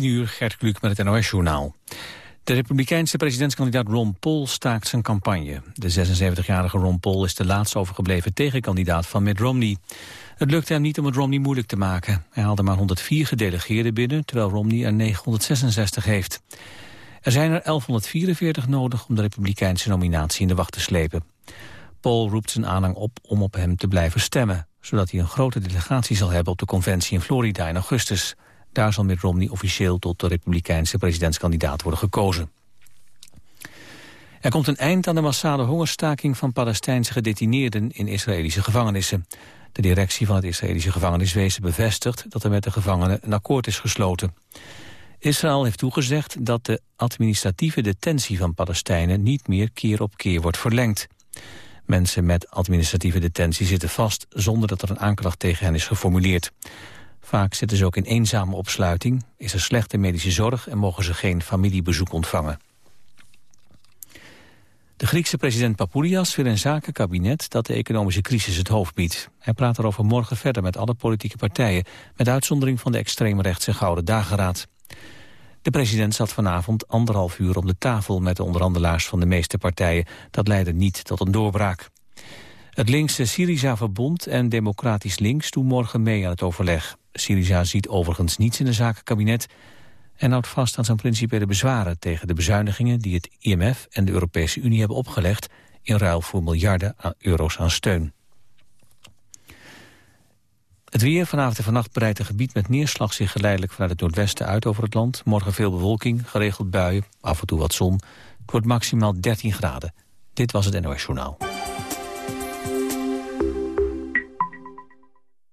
10 uur, Gert Kluk met het NOS-journaal. De republikeinse presidentskandidaat Ron Paul staakt zijn campagne. De 76-jarige Ron Paul is de laatste overgebleven tegenkandidaat van Mitt Romney. Het lukte hem niet om het Romney moeilijk te maken. Hij haalde maar 104 gedelegeerden binnen, terwijl Romney er 966 heeft. Er zijn er 1144 nodig om de republikeinse nominatie in de wacht te slepen. Paul roept zijn aanhang op om op hem te blijven stemmen zodat hij een grote delegatie zal hebben op de conventie in Florida in augustus. Daar zal Mitt Romney officieel tot de republikeinse presidentskandidaat worden gekozen. Er komt een eind aan de massale hongerstaking van Palestijnse gedetineerden in Israëlische gevangenissen. De directie van het Israëlische gevangeniswezen bevestigt dat er met de gevangenen een akkoord is gesloten. Israël heeft toegezegd dat de administratieve detentie van Palestijnen niet meer keer op keer wordt verlengd. Mensen met administratieve detentie zitten vast zonder dat er een aanklacht tegen hen is geformuleerd. Vaak zitten ze ook in eenzame opsluiting, is er slechte medische zorg en mogen ze geen familiebezoek ontvangen. De Griekse president Papoulias wil een zakenkabinet dat de economische crisis het hoofd biedt. Hij praat erover morgen verder met alle politieke partijen, met uitzondering van de extreemrechtse Gouden Dageraad. De president zat vanavond anderhalf uur om de tafel met de onderhandelaars van de meeste partijen. Dat leidde niet tot een doorbraak. Het linkse Syriza-verbond en Democratisch Links doen morgen mee aan het overleg. Syriza ziet overigens niets in de zakenkabinet en houdt vast aan zijn principiële bezwaren tegen de bezuinigingen die het IMF en de Europese Unie hebben opgelegd in ruil voor miljarden euro's aan steun. Het weer vanavond en vannacht breidt een gebied met neerslag zich geleidelijk vanuit het noordwesten uit over het land. Morgen veel bewolking, geregeld buien, af en toe wat zon. Het wordt maximaal 13 graden. Dit was het NOS Journaal.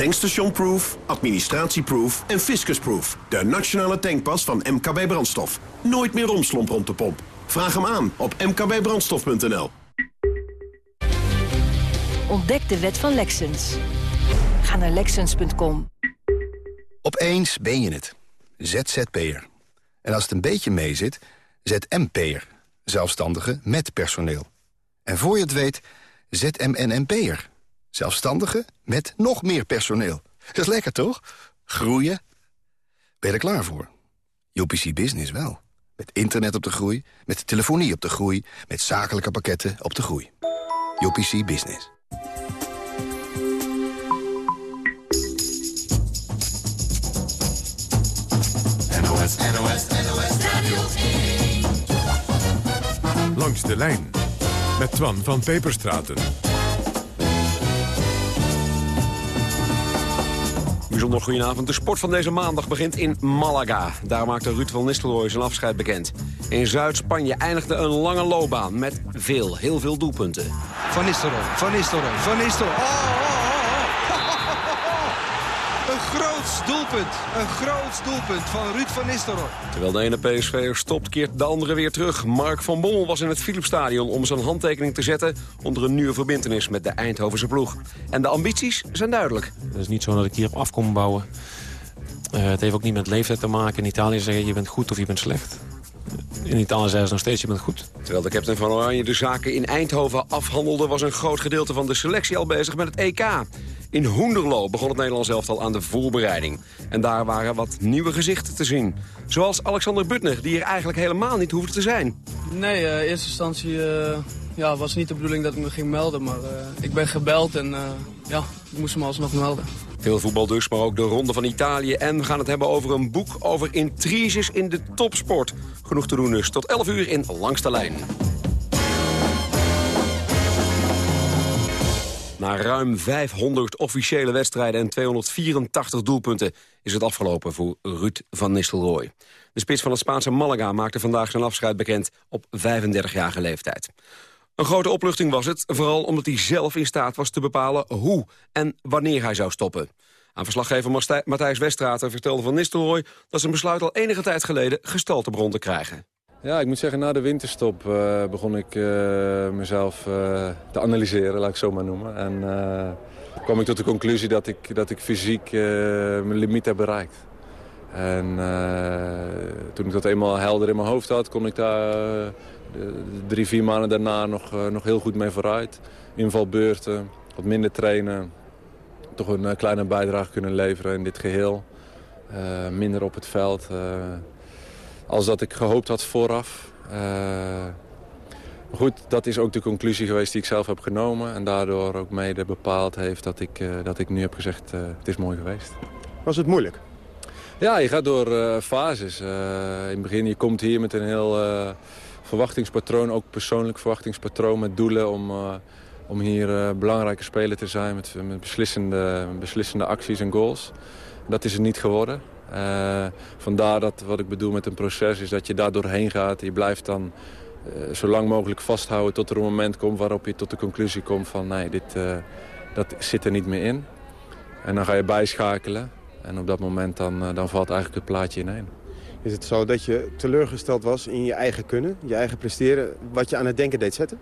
Tankstationproof, administratieproof en fiscusproof. De nationale tankpas van MKB Brandstof. Nooit meer romslomp rond de pomp. Vraag hem aan op mkbbrandstof.nl. Ontdek de wet van Lexens. Ga naar Lexens.com. Opeens ben je het. ZZP'er. En als het een beetje meezit, ZMP'er. Zelfstandige met personeel. En voor je het weet, ZMNMP'er. Zelfstandige met nog meer personeel. Dat is lekker, toch? Groeien. Ben je er klaar voor? UPC Business wel. Met internet op de groei, met telefonie op de groei... met zakelijke pakketten op de groei. UPC Business. NOS, NOS, NOS Radio 1. Langs de lijn met Twan van Peperstraten. Goedenavond. De sport van deze maandag begint in Malaga. Daar maakte Ruud van Nistelrooy zijn afscheid bekend. In Zuid-Spanje eindigde een lange loopbaan met veel, heel veel doelpunten. Van Nistelrooy, Van Nistelrooy, Van Nistelrooy. Oh, oh. Doelpunt. Een groot doelpunt van Ruud van Nistelrooy. Terwijl de ene PSV'er stopt, keert de andere weer terug. Mark van Bommel was in het Philipsstadion om zijn handtekening te zetten... onder een nieuwe verbintenis met de Eindhovense ploeg. En de ambities zijn duidelijk. Het is niet zo dat ik hierop af kom bouwen. Uh, het heeft ook niet met leeftijd te maken. In Italië zeggen je bent goed of je bent slecht. In Italië zeggen ze nog steeds je bent goed. Terwijl de captain van Oranje de zaken in Eindhoven afhandelde... was een groot gedeelte van de selectie al bezig met het EK. In Hoenderloo begon het Nederlands elftal aan de voorbereiding. En daar waren wat nieuwe gezichten te zien. Zoals Alexander Butner, die er eigenlijk helemaal niet hoefde te zijn. Nee, uh, in eerste instantie uh, ja, was niet de bedoeling dat ik me ging melden. Maar uh, ik ben gebeld en ja, ik moest me alsnog melden. Veel voetbal dus, maar ook de Ronde van Italië. En we gaan het hebben over een boek over intriges in de topsport. Genoeg te doen dus. Tot 11 uur in Langste Lijn. Na ruim 500 officiële wedstrijden en 284 doelpunten... is het afgelopen voor Ruud van Nistelrooy. De spits van het Spaanse Malaga maakte vandaag zijn afscheid bekend... op 35-jarige leeftijd. Een grote opluchting was het, vooral omdat hij zelf in staat was te bepalen... hoe en wanneer hij zou stoppen. Aan verslaggever Matthijs Westrater vertelde van Nistelrooy... dat zijn besluit al enige tijd geleden gestalte begon te krijgen. Ja, ik moet zeggen, na de winterstop uh, begon ik uh, mezelf uh, te analyseren, laat ik het zo maar noemen. En kwam ik tot de conclusie dat ik, dat ik fysiek mijn limiet heb bereikt. En toen ik dat eenmaal helder in mijn hoofd had, kon ik daar drie, vier maanden daarna nog, nog heel goed mee vooruit. Invalbeurten, wat minder trainen, toch een kleine bijdrage kunnen leveren in dit geheel. minder op het veld als dat ik gehoopt had vooraf. Uh, goed, dat is ook de conclusie geweest die ik zelf heb genomen. En daardoor ook mede bepaald heeft dat ik, dat ik nu heb gezegd, het is mooi geweest. Was het moeilijk? Ja, je gaat door fases. in het begin, je komt hier met een heel verwachtingspatroon. Ook persoonlijk verwachtingspatroon met doelen om, om hier belangrijke speler te zijn. Met, met beslissende, beslissende acties en goals. Dat is het niet geworden. Uh, vandaar dat wat ik bedoel met een proces is dat je daar doorheen gaat. Je blijft dan uh, zo lang mogelijk vasthouden tot er een moment komt waarop je tot de conclusie komt van nee, dit, uh, dat zit er niet meer in. En dan ga je bijschakelen en op dat moment dan, dan valt eigenlijk het plaatje ineen. Is het zo dat je teleurgesteld was in je eigen kunnen, je eigen presteren, wat je aan het denken deed zetten?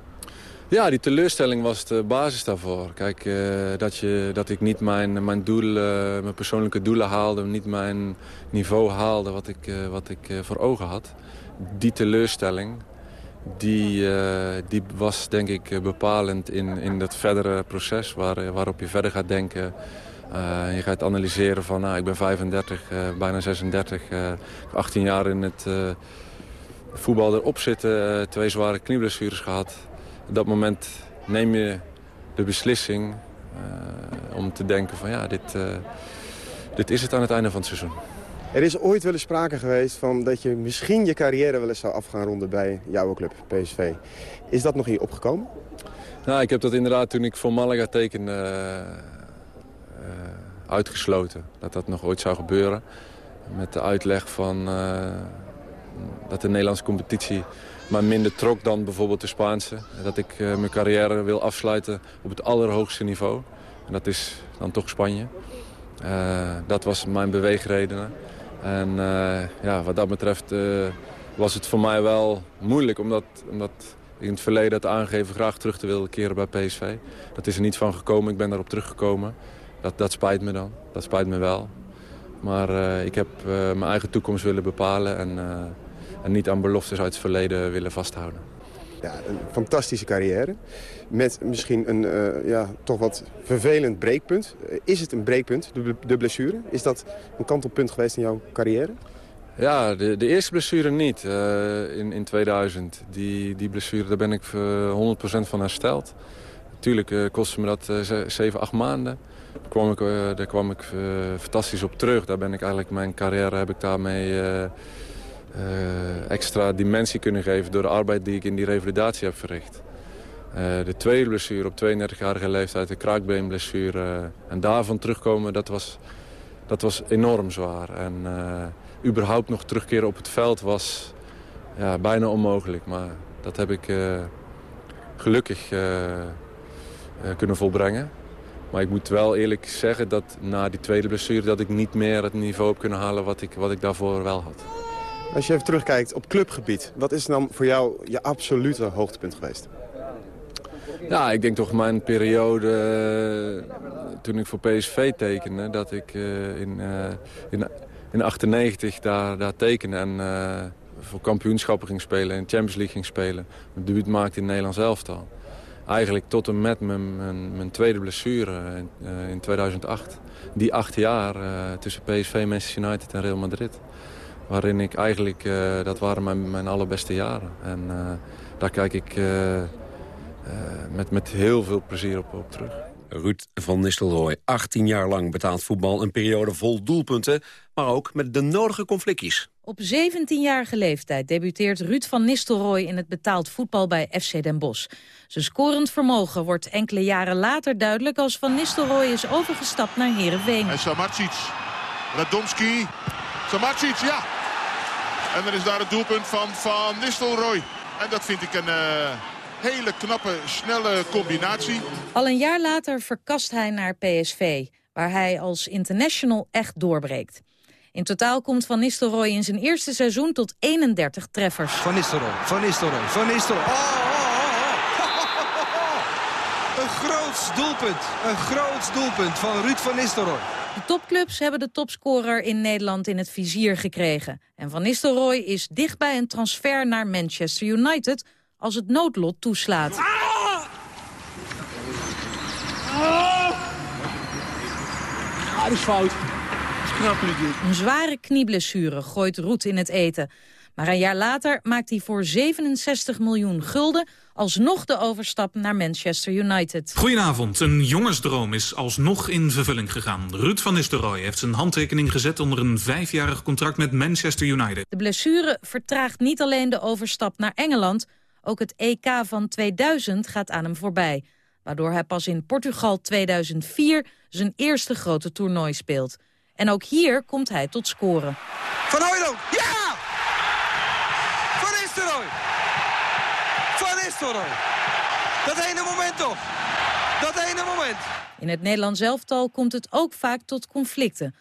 Ja, die teleurstelling was de basis daarvoor. Kijk, uh, dat, je, dat ik niet mijn, mijn doelen, mijn persoonlijke doelen haalde... niet mijn niveau haalde wat ik, uh, wat ik voor ogen had. Die teleurstelling, die, die was denk ik bepalend in, in dat verdere proces... Waar, waarop je verder gaat denken... je gaat analyseren van, nou, ik ben 35, bijna 36, 18 jaar in het voetbal erop zitten. twee zware knieblessures gehad op dat moment neem je de beslissing uh, om te denken van ja, dit, uh, dit is het aan het einde van het seizoen. Er is ooit wel eens sprake geweest van dat je misschien je carrière wel eens zou af gaan ronden bij jouw club, PSV. Is dat nog hier opgekomen? Nou, ik heb dat inderdaad toen ik voor Malaga tekende uh, uitgesloten. Dat dat nog ooit zou gebeuren. Met de uitleg van dat de Nederlandse competitie maar minder trok dan bijvoorbeeld de Spaanse. Dat ik uh, mijn carrière wil afsluiten op het allerhoogste niveau. En dat is dan toch Spanje. Dat was mijn beweegredenen. En ja, wat dat betreft was het voor mij wel moeilijk. Omdat, omdat ik in het verleden het aangegeven graag terug te willen keren bij PSV. Dat is er niet van gekomen. Ik ben daarop teruggekomen. Dat, dat spijt me dan. Dat spijt me wel. Maar ik heb mijn eigen toekomst willen bepalen. En en niet aan beloftes uit het verleden willen vasthouden. Ja, een fantastische carrière. Met misschien een ja, toch wat vervelend breekpunt. Is het een breekpunt, de, de, blessure? Is dat een kantelpunt geweest in jouw carrière? Ja, de, de eerste blessure niet. In, in 2000. Die, die blessure, daar ben ik 100% van hersteld. Natuurlijk kostte me dat 7, 8 maanden. Kwam ik, daar kwam ik fantastisch op terug. Daar ben ik eigenlijk mijn carrière heb ik daarmee uh, extra dimensie kunnen geven door de arbeid die ik in die revalidatie heb verricht. De tweede blessure op 32-jarige leeftijd, de kraakbeenblessure. En daarvan terugkomen, dat was, dat was enorm zwaar. En überhaupt nog terugkeren op het veld was ja, bijna onmogelijk. Maar dat heb ik gelukkig kunnen volbrengen. Maar ik moet wel eerlijk zeggen dat na die tweede blessure... dat ik niet meer het niveau heb kunnen halen wat ik, wat ik daarvoor wel had. Als je even terugkijkt op clubgebied, wat is dan voor jou je absolute hoogtepunt geweest? Ja, ik denk toch mijn periode uh, toen ik voor PSV tekende, dat ik uh, in, uh, in, in 98 daar, daar tekende en voor kampioenschappen ging spelen en Champions League ging spelen. Mijn debuut maakte in het Nederlands elftal. Eigenlijk tot en met mijn, mijn, tweede blessure in, in 2008. Die acht jaar tussen PSV, Manchester United en Real Madrid waarin ik eigenlijk, uh, dat waren mijn, mijn allerbeste jaren. En daar kijk ik met, met heel veel plezier op, op terug. Ruud van Nistelrooy, 18 jaar lang betaald voetbal. Een periode vol doelpunten, maar ook met de nodige conflictjes. Op 17-jarige leeftijd debuteert Ruud van Nistelrooy in het betaald voetbal bij FC Den Bosch. Zijn scorend vermogen wordt enkele jaren later duidelijk als Van Nistelrooy is overgestapt naar Heerenveen. En Samarcic, Radomski, Samarcic, ja. En dan is daar het doelpunt van Van Nistelrooy. En dat vind ik een uh, hele knappe, snelle combinatie. Al een jaar later verkast hij naar PSV, waar hij als international echt doorbreekt. In totaal komt Van Nistelrooy in zijn eerste seizoen tot 31 treffers. Van Nistelrooy, Van Nistelrooy, Van Nistelrooy. Oh, oh, oh, een groot doelpunt, een groot doelpunt van Ruud van Nistelrooy. De topclubs hebben de topscorer in Nederland in het vizier gekregen. En Van Nistelrooy is dicht bij een transfer naar Manchester United... als het noodlot toeslaat. Ah! Ah, dat is fout. Een zware knieblessure gooit Roet in het eten. Maar een jaar later maakt hij voor 67 miljoen gulden... alsnog de overstap naar Manchester United. Goedenavond. Een jongensdroom is alsnog in vervulling gegaan. Ruud van Nistelrooy heeft zijn handtekening gezet... onder een vijfjarig contract met Manchester United. De blessure vertraagt niet alleen de overstap naar Engeland... ook het EK van 2000 gaat aan hem voorbij... waardoor hij pas in Portugal 2004 zijn eerste grote toernooi speelt... En ook hier komt hij tot scoren. Van Hooydonk, ja! Van Nistelrooy! Van Nistelrooy! Dat ene moment toch! Dat ene moment! In het Nederlands elftal komt het ook vaak tot conflicten.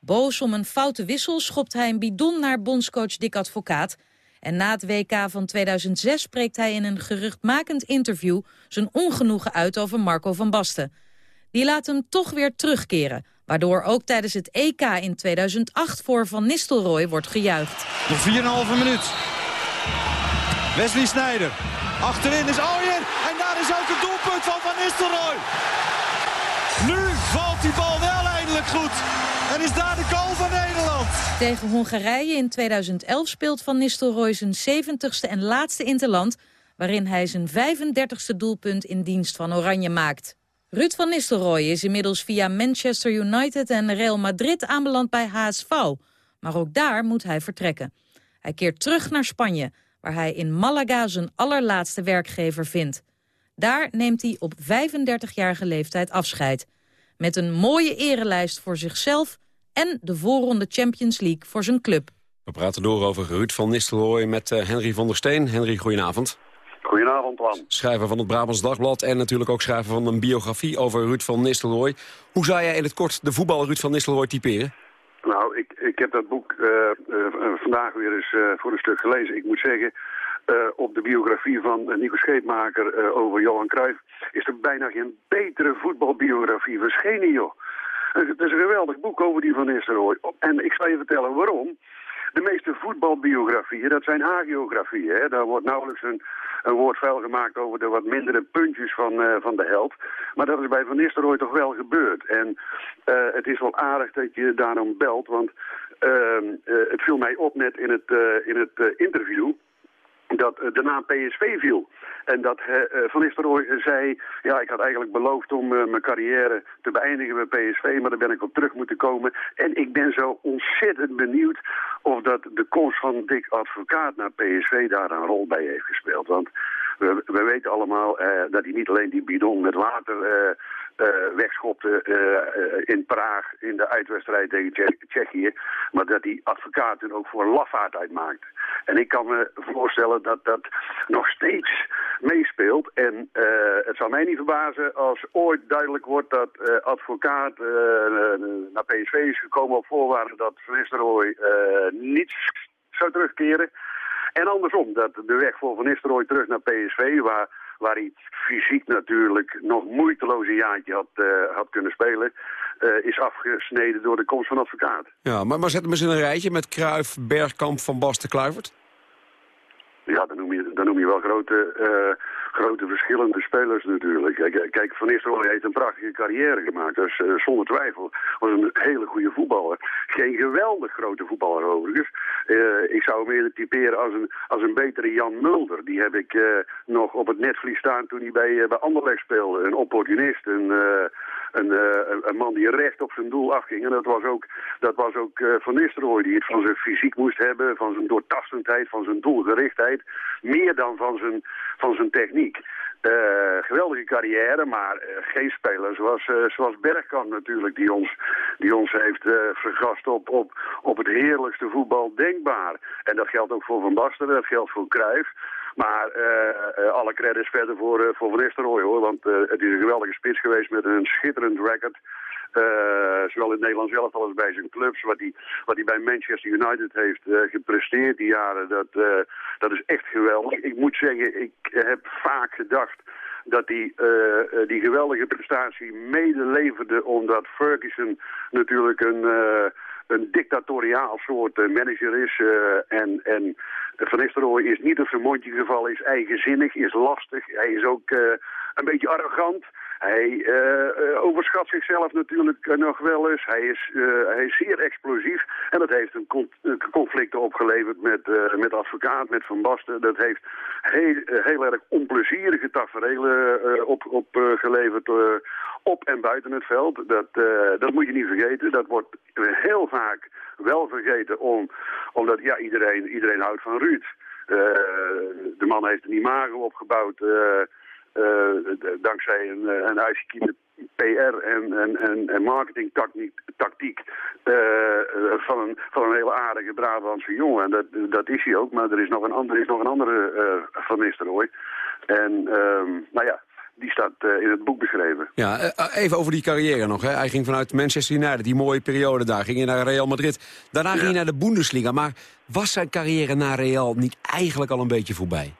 Boos om een foute wissel schopt hij een bidon naar bondscoach Dick Advocaat... En na het WK van 2006 spreekt hij in een geruchtmakend interview... zijn ongenoegen uit over Marco van Basten. Die laat hem toch weer terugkeren... Waardoor ook tijdens het EK in 2008 voor Van Nistelrooy wordt gejuicht. Nog 4,5 minuut. Wesley Sneijder. Achterin is Ooyen. En daar is ook het doelpunt van Van Nistelrooy. Nu valt die bal wel eindelijk goed. En is daar de Nederland. Tegen Hongarije in 2011 speelt Van Nistelrooy zijn 70ste en laatste interland... waarin hij zijn 35ste doelpunt in dienst van Oranje maakt. Ruud van Nistelrooy is inmiddels via Manchester United en Real Madrid aanbeland bij HSV. Maar ook daar moet hij vertrekken. Hij keert terug naar Spanje, waar hij in Malaga zijn allerlaatste werkgever vindt. Daar neemt hij op 35-jarige leeftijd afscheid. Met een mooie erelijst voor zichzelf en de voorronde Champions League voor zijn club. We praten door over Ruud van Nistelrooy met uh, Henry van der Steen. Henry, goedenavond. Goedenavond, Juan. Schrijver van het Brabants Dagblad en natuurlijk ook schrijver van een biografie over Ruud van Nistelrooy. Hoe zou jij in het kort de voetbal Ruud van Nistelrooy typeren? Nou, ik, ik heb dat boek uh, uh, vandaag weer eens uh, voor een stuk gelezen. Ik moet zeggen, op de biografie van Nico Scheepmaker over Johan Cruijff... is er bijna geen betere voetbalbiografie verschenen, joh. Het is een geweldig boek over die van Nistelrooy. En ik zal je vertellen waarom. De meeste voetbalbiografieën, dat zijn hagiografieën. Hè? Daar wordt nauwelijks een, een woord vuil gemaakt over de wat mindere puntjes van, uh, van de held. Maar dat is bij Van Nistelrooy toch wel gebeurd. En uh, het is wel aardig dat je daarom belt, want uh, het viel mij op net in het, in het interview dat de naam PSV viel. En dat uh, Van Nistelrooy zei, ja, ik had eigenlijk beloofd om uh, mijn carrière te beëindigen bij PSV, maar daar ben ik op terug moeten komen. En ik ben zo ontzettend benieuwd of dat de komst van Dick Advocaat naar PSV daar een rol bij heeft gespeeld. Want we, we weten allemaal uh, dat hij niet alleen die bidon met water uh, wegschopte uh, in Praag in de uitwedstrijd tegen Tsje Tsjechië. Maar dat die advocaat ook voor lafaard uitmaakt. En ik kan me voorstellen dat dat nog steeds meespeelt. En het zal mij niet verbazen als ooit duidelijk wordt dat advocaat naar PSV is gekomen op voorwaarde dat Van Nistelrooy niet zou terugkeren. En andersom, dat de weg voor Van Nistelrooy terug naar PSV, waar, waar hij fysiek natuurlijk nog moeiteloos een jaartje had, uh, had kunnen spelen, uh, is afgesneden door de komst van advocaat. Ja, maar, maar zet hem eens in een rijtje met Kruif, Bergkamp, Van Basten, Kluivert. Ja, dan noem je, dan noem je wel grote uh, grote verschillende spelers natuurlijk. Kijk, kijk Van Nistelrooy heeft een prachtige carrière gemaakt. Dus uh, zonder twijfel was een hele goede voetballer. Geen geweldig grote voetballer overigens. Uh, ik zou hem eerder typeren als een, als een betere Jan Mulder. Die heb ik nog op het netvlies staan toen hij bij, bij Anderlecht speelde. Een opportunist, een, een, een, man die recht op zijn doel afging. En dat was ook, dat was ook Van Nistelrooy die het van zijn fysiek moest hebben, van zijn doortastendheid, van zijn doelgerichtheid. Meer dan van zijn, van zijn techniek. Uh, geweldige carrière, maar uh, geen speler zoals, uh, zoals Bergkamp natuurlijk, die ons, die ons heeft vergast op, op, op het heerlijkste voetbal denkbaar. En dat geldt ook voor Van Basten, dat geldt voor Cruijff. Maar alle credits verder voor, voor Van Nistelrooy hoor, want het is een geweldige spits geweest met een schitterend record. Uh, zowel in Nederland zelf als bij zijn clubs. Wat hij, wat hij bij Manchester United heeft uh, gepresteerd die jaren, dat, uh, dat is echt geweldig. Ik moet zeggen, ik heb vaak gedacht dat hij die geweldige prestatie medeleverde omdat Ferguson natuurlijk een een dictatoriaal soort manager is. Uh, en, en Van Nistelrooy is niet op zijn mondje gevallen, is eigenzinnig, is lastig. Hij is ook een beetje arrogant. Hij uh, overschat zichzelf natuurlijk uh, nog wel eens. Hij is, hij is zeer explosief. En dat heeft een con conflict opgeleverd met, met advocaat, met Van Basten. Dat heeft heel, heel erg onplezierige tafereelen op, opgeleverd op en buiten het veld. Dat, dat moet je niet vergeten. Dat wordt heel vaak wel vergeten om, omdat ja, iedereen, iedereen houdt van Ruud. de man heeft een imago opgebouwd... Uh, dankzij een, eh, een uitgekiende PR en, en, en, en marketingtactiek tactiek, uh, van, een, van een hele aardige Brabantse jongen. En dat, dat is hij ook, maar er is nog een, ander, is nog een andere uh, van Nistelrooy. En um, nou ja, die staat uh, in het boek beschreven. Ja, even over die carrière nog. Hè. Hij ging vanuit Manchester United, die mooie periode daar. Ging hij naar Real Madrid. Daarna ging hij naar de Bundesliga. Maar was zijn carrière naar Real niet eigenlijk al een beetje voorbij?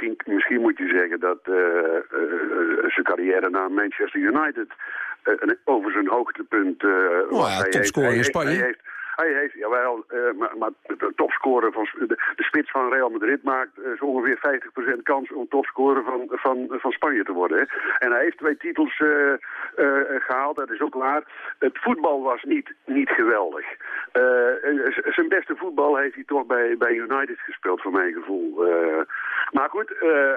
Nou, misschien, misschien moet je zeggen dat uh, uh, zijn carrière naar Manchester United over zijn hoogtepunt... oh ja, topscorer in Spanje. Hij heeft, hij heeft, jawel, uh, maar, maar de topscorer van de, spits van Real Madrid maakt uh, zo ongeveer 50% kans om topscorer van, van, van Spanje te worden. En hij heeft twee titels uh, gehaald, dat is ook waar. Het voetbal was niet, niet geweldig. zijn beste voetbal heeft hij toch bij, bij United gespeeld, voor mijn gevoel. maar goed,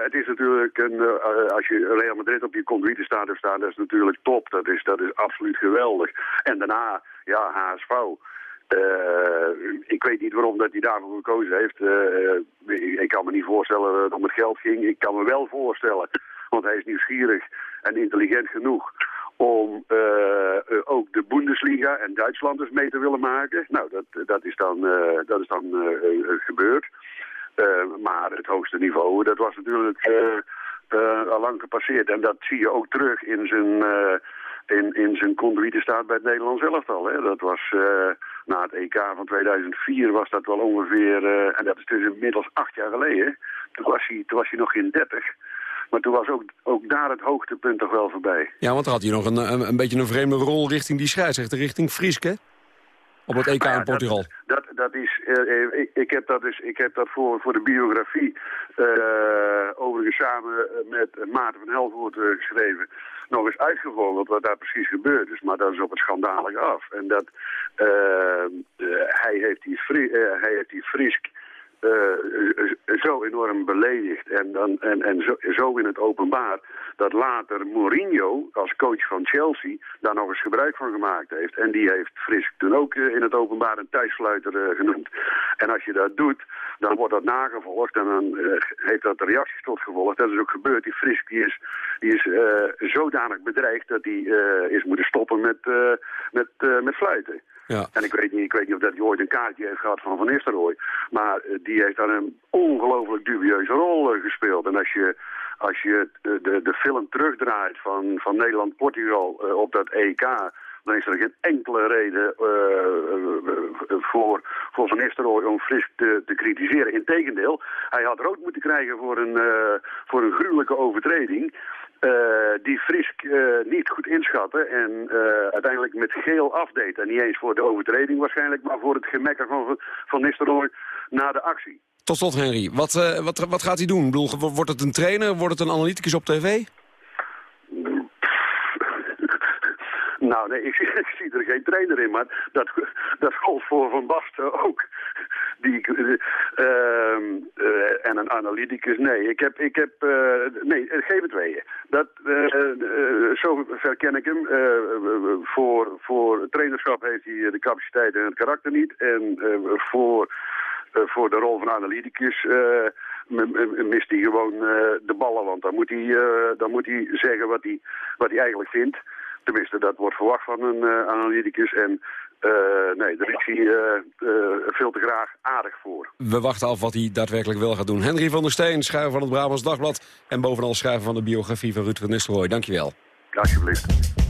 het is natuurlijk, een, als je Real Madrid op je conduite staat, staat, dat is natuurlijk top. Dat is, dat is absoluut geweldig. En daarna, ja, HSV. Uh, ik weet niet waarom dat hij daarvoor gekozen heeft. Uh, ik kan me niet voorstellen dat het om het geld ging. Ik kan me wel voorstellen, want hij is nieuwsgierig en intelligent genoeg om uh, ook de Bundesliga en Duitsland dus mee te willen maken. Nou, dat, dat is dan, dat is dan gebeurd. maar het hoogste niveau, dat was natuurlijk al lang gepasseerd. En dat zie je ook terug in zijn in, in zijn conduite staat bij het Nederlands elftal. Hè. Dat was uh, na het EK van 2004 was dat wel ongeveer, uh, en dat is dus inmiddels acht jaar geleden. Toen was hij, toen was hij nog geen 30. Maar toen was ook, ook daar het hoogtepunt toch wel voorbij. Ja, want dan had hij nog een, een, een beetje een vreemde rol richting die scheidsrechter, richting Frieske. Op het EK ja, in Portugal. Dat, dat, dat is, uh, ik, ik, heb dat dus, ik heb dat voor, voor de biografie uh, overigens samen met Maarten van Helvoort uh, geschreven. Nog eens uitgevogeld wat daar precies gebeurd is. Maar dat is op het schandalig af. En dat hij heeft die, Fri hij heeft die Frisk uh, zo enorm beledigd en, dan, en, en zo, zo, in het openbaar dat later Mourinho als coach van Chelsea daar nog eens gebruik van gemaakt heeft. En die heeft Frisk toen ook uh, in het openbaar een thuissluiter uh, genoemd. En als je dat doet, dan wordt dat nagevolgd en dan heeft dat reacties tot gevolg. Dat is ook gebeurd. Die Frisk die is, die is zodanig bedreigd dat hij is moeten stoppen met, met, met fluiten. Ja. En ik weet, niet, ik weet niet of dat hij ooit een kaartje heeft gehad van Van Nistelrooy. Maar uh, die heeft daar een ongelooflijk dubieuze rol uh, gespeeld. En als je, als je de, de, de film terugdraait van, van Nederland-Portugal op dat EK dan is er geen enkele reden voor, voor Van Nistelrooy om Frisk te, te kritiseren. Integendeel, hij had rood moeten krijgen voor een, voor een gruwelijke overtreding. Die Frisk niet goed inschatte en uiteindelijk met geel afdeed. En niet eens voor de overtreding waarschijnlijk, maar voor het gemekker van, van Nistelrooy na de actie. Tot slot, Henry. Wat, wat, wat gaat hij doen? Ik bedoel, wordt het een trainer? Wordt het een analyticus op tv? Nou, nee, ik, zie er geen trainer in, maar dat, dat gold voor Van Basten ook. Die, uh, uh, en een analyticus, nee. Ik heb, ik heb uh, nee, geen tweeën. Dat, zo ken ik hem. voor, voor trainerschap heeft hij de capaciteit en het karakter niet. En voor, voor de rol van analyticus mist hij gewoon de ballen. Want dan moet hij, dan moet hij zeggen wat hij, wat hij eigenlijk vindt. Tenminste, dat wordt verwacht van een uh, analyticus. En uh, nee, daar is hij veel te graag aardig voor. We wachten af wat hij daadwerkelijk wel gaat doen. Henry van der Steen, schrijver van het Brabants Dagblad... en bovenal schrijver van de biografie van Ruud van Nistelrooy. Dankjewel. Alsjeblieft.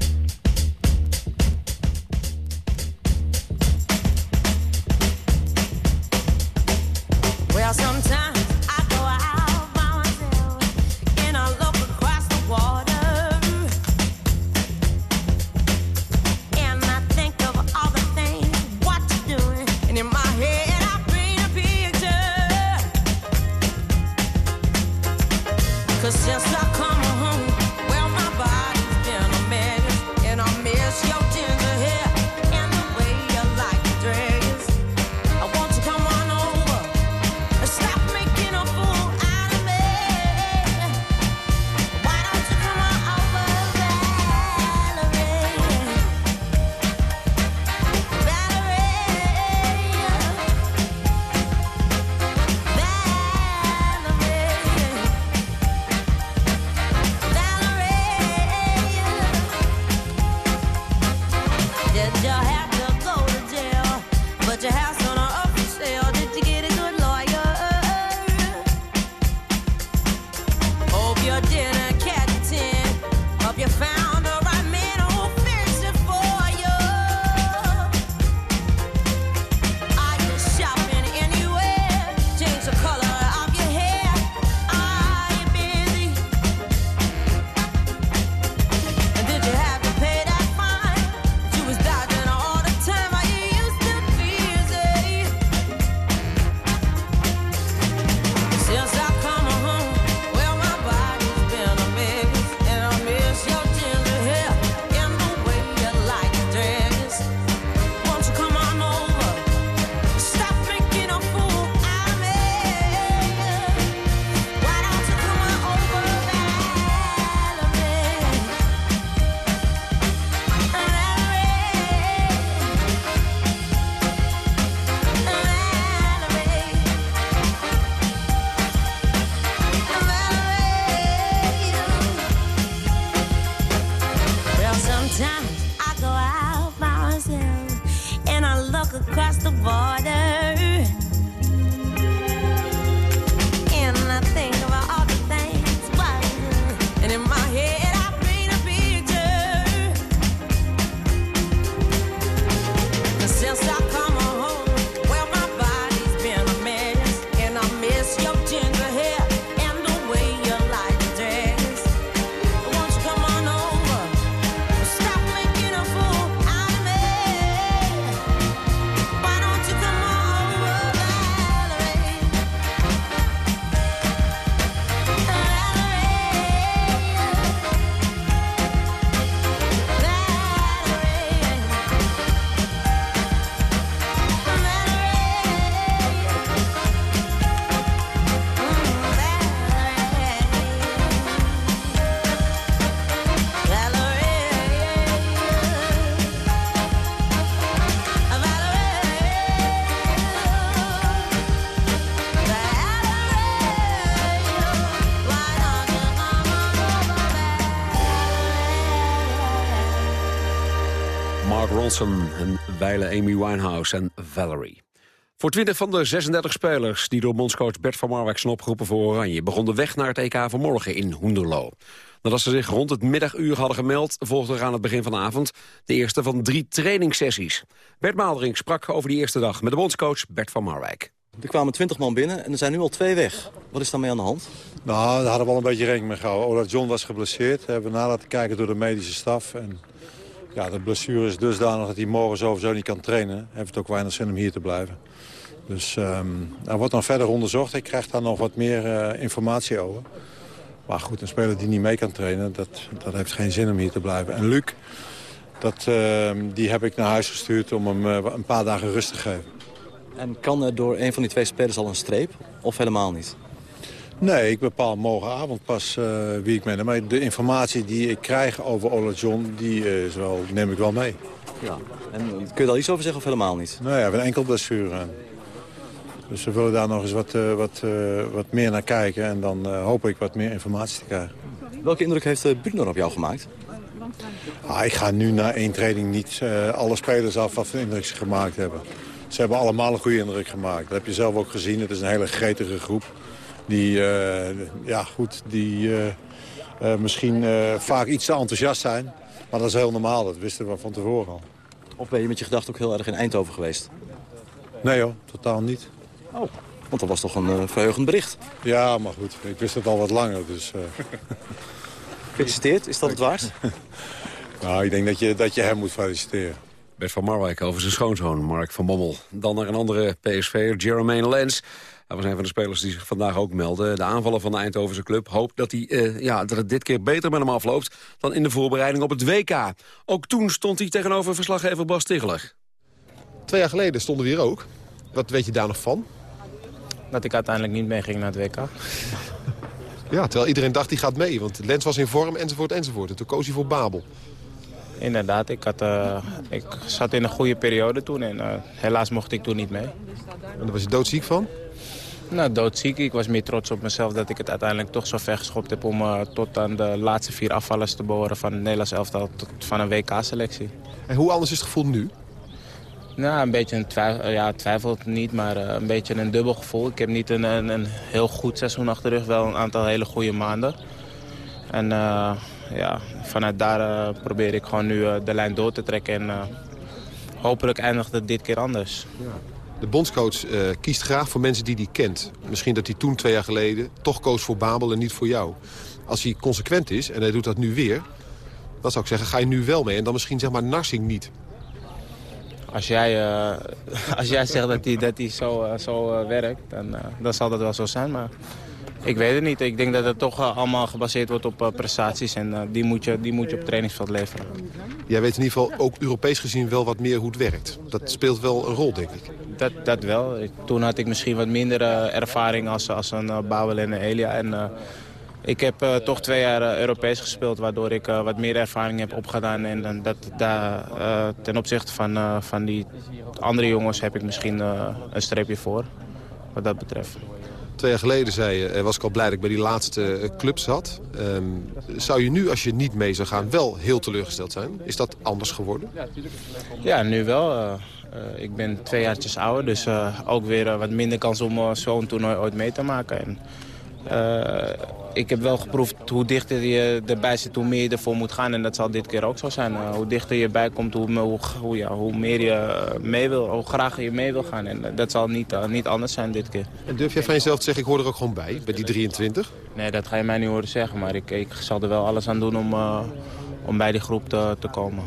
Amy Winehouse en Valerie. Voor 20 van de 36 spelers die door bondscoach Bert van Marwijk zijn opgeroepen voor Oranje... begon de weg naar het EK vanmorgen in Hoenderloo. Nadat ze zich rond het middaguur hadden gemeld... volgde er aan het begin van de avond de eerste van drie trainingssessies. Bert Maalderink sprak over die eerste dag met de bondscoach Bert van Marwijk. Er kwamen 20 man binnen en er zijn nu al twee weg. Wat is daarmee aan de hand? Nou, daar hadden we wel een beetje rekening mee gehouden. Ola John was geblesseerd. Hebben we na laten kijken door de medische staf. En ja, de blessure is dusdanig dat hij morgen sowieso niet kan trainen. Heeft het ook weinig zin om hier te blijven. Dus um, er wordt dan verder onderzocht. Ik krijg daar nog wat meer uh, informatie over. Maar goed, een speler die niet mee kan trainen, dat, dat heeft geen zin om hier te blijven. En Luc, dat, uh, die heb ik naar huis gestuurd om hem uh, een paar dagen rust te geven. En kan er door een van die twee spelers al een streep? Of helemaal niet? Nee, ik bepaal morgenavond pas uh, wie ik ben. Maar de informatie die ik krijg over Ola John, die wel, neem ik wel mee. Ja. En kun je daar iets over zeggen of helemaal niet? Nee, ja, een enkel blessure. Dus we willen daar nog eens wat, uh, wat, uh, wat meer naar kijken. En dan uh, hoop ik wat meer informatie te krijgen. Welke indruk heeft Buchner op jou gemaakt? Ah, ik ga nu na één training niet alle spelers af wat voor indruk ze gemaakt hebben. Ze hebben allemaal een goede indruk gemaakt. Dat heb je zelf ook gezien. Het is een hele gretige groep. Die, ja, goed, die misschien vaak iets te enthousiast zijn. Maar dat is heel normaal. Dat wisten we van tevoren al. Of ben je met je gedachten ook heel erg in Eindhoven geweest? Nee hoor, totaal niet. Oh, want dat was toch een uh, verheugend bericht. Ja, maar goed, ik wist het al wat langer. Dus, uh... Gefeliciteerd, is dat het waard? nou, ik denk dat je, dat je hem moet feliciteren. Bert van Marwijk over zijn schoonzoon, Mark van Bommel. Dan naar een andere PSV'er, Jermaine Lens. Hij was een van de spelers die zich vandaag ook melden. De aanvaller van de Eindhovense club hoopt dat, hij, uh, ja, dat het dit keer beter met hem afloopt... dan in de voorbereiding op het WK. Ook toen stond hij tegenover verslaggever Bas Ticheler. Twee jaar geleden stonden we hier ook. Wat weet je daar nog van? Dat ik uiteindelijk niet meeging naar het WK. Ja, terwijl iedereen dacht hij gaat mee. Want Lens was in vorm enzovoort enzovoort. En toen koos hij voor Babel. Inderdaad, ik, had, uh, ik zat in een goede periode toen. En uh, helaas mocht ik toen niet mee. En daar was je doodziek van? Nou, doodziek. Ik was meer trots op mezelf dat ik het uiteindelijk toch zo ver geschopt heb... om uh, tot aan de laatste vier afvallers te behoren van het Nederlands elftal... tot van een WK-selectie. En hoe anders is het gevoel nu? Nou, een beetje een twijfel, ja, twijfelt niet, maar uh, een beetje een dubbel gevoel. Ik heb niet een, een, een, heel goed seizoen achter de rug, wel een aantal hele goede maanden. En uh, ja, vanuit daar probeer ik gewoon nu de lijn door te trekken. En hopelijk eindigt het dit keer anders. Ja. De bondscoach kiest graag voor mensen die hij kent. Misschien dat hij toen, twee jaar geleden, toch koos voor Babel en niet voor jou. Als hij consequent is, en hij doet dat nu weer... dan zou ik zeggen, ga je nu wel mee. En dan misschien zeg maar Narsing niet. Als jij, uh, als jij zegt dat hij dat zo, uh, zo werkt, dan, dan zal dat wel zo zijn. Maar ik weet het niet. Ik denk dat het toch allemaal gebaseerd wordt op prestaties. En die, moet je, die moet je op trainingsveld leveren. Jij weet in ieder geval ook Europees gezien wel wat meer hoe het werkt. Dat speelt wel een rol, denk ik. Dat, dat wel. Toen had ik misschien wat minder ervaring als, als een Babel en een Elia. En, ik heb uh, toch twee jaar uh, Europees gespeeld, waardoor ik uh, wat meer ervaring heb opgedaan. En, en dat, daar, ten opzichte van, van die andere jongens heb ik misschien een streepje voor, wat dat betreft. Twee jaar geleden zei je, was ik al blij dat ik bij die laatste club zat. Um, zou je nu, als je niet mee zou gaan, wel heel teleurgesteld zijn? Is dat anders geworden? Ja, nu wel. ik ben twee jaartjes ouder, dus ook weer wat minder kans om zo'n toernooi ooit mee te maken. En, ik heb wel geproefd hoe dichter je erbij zit, hoe meer je ervoor moet gaan. En dat zal dit keer ook zo zijn. Uh, hoe dichter je erbij komt, hoe, hoe, hoe, ja, hoe meer je mee wil, hoe graag je mee wil gaan. En dat zal niet, uh, niet anders zijn dit keer. En durf jij van jezelf te zeggen, ik hoor er ook gewoon bij, bij die 23? Nee, dat ga je mij niet horen zeggen. Maar ik, ik zal er wel alles aan doen om, om bij die groep te, te komen.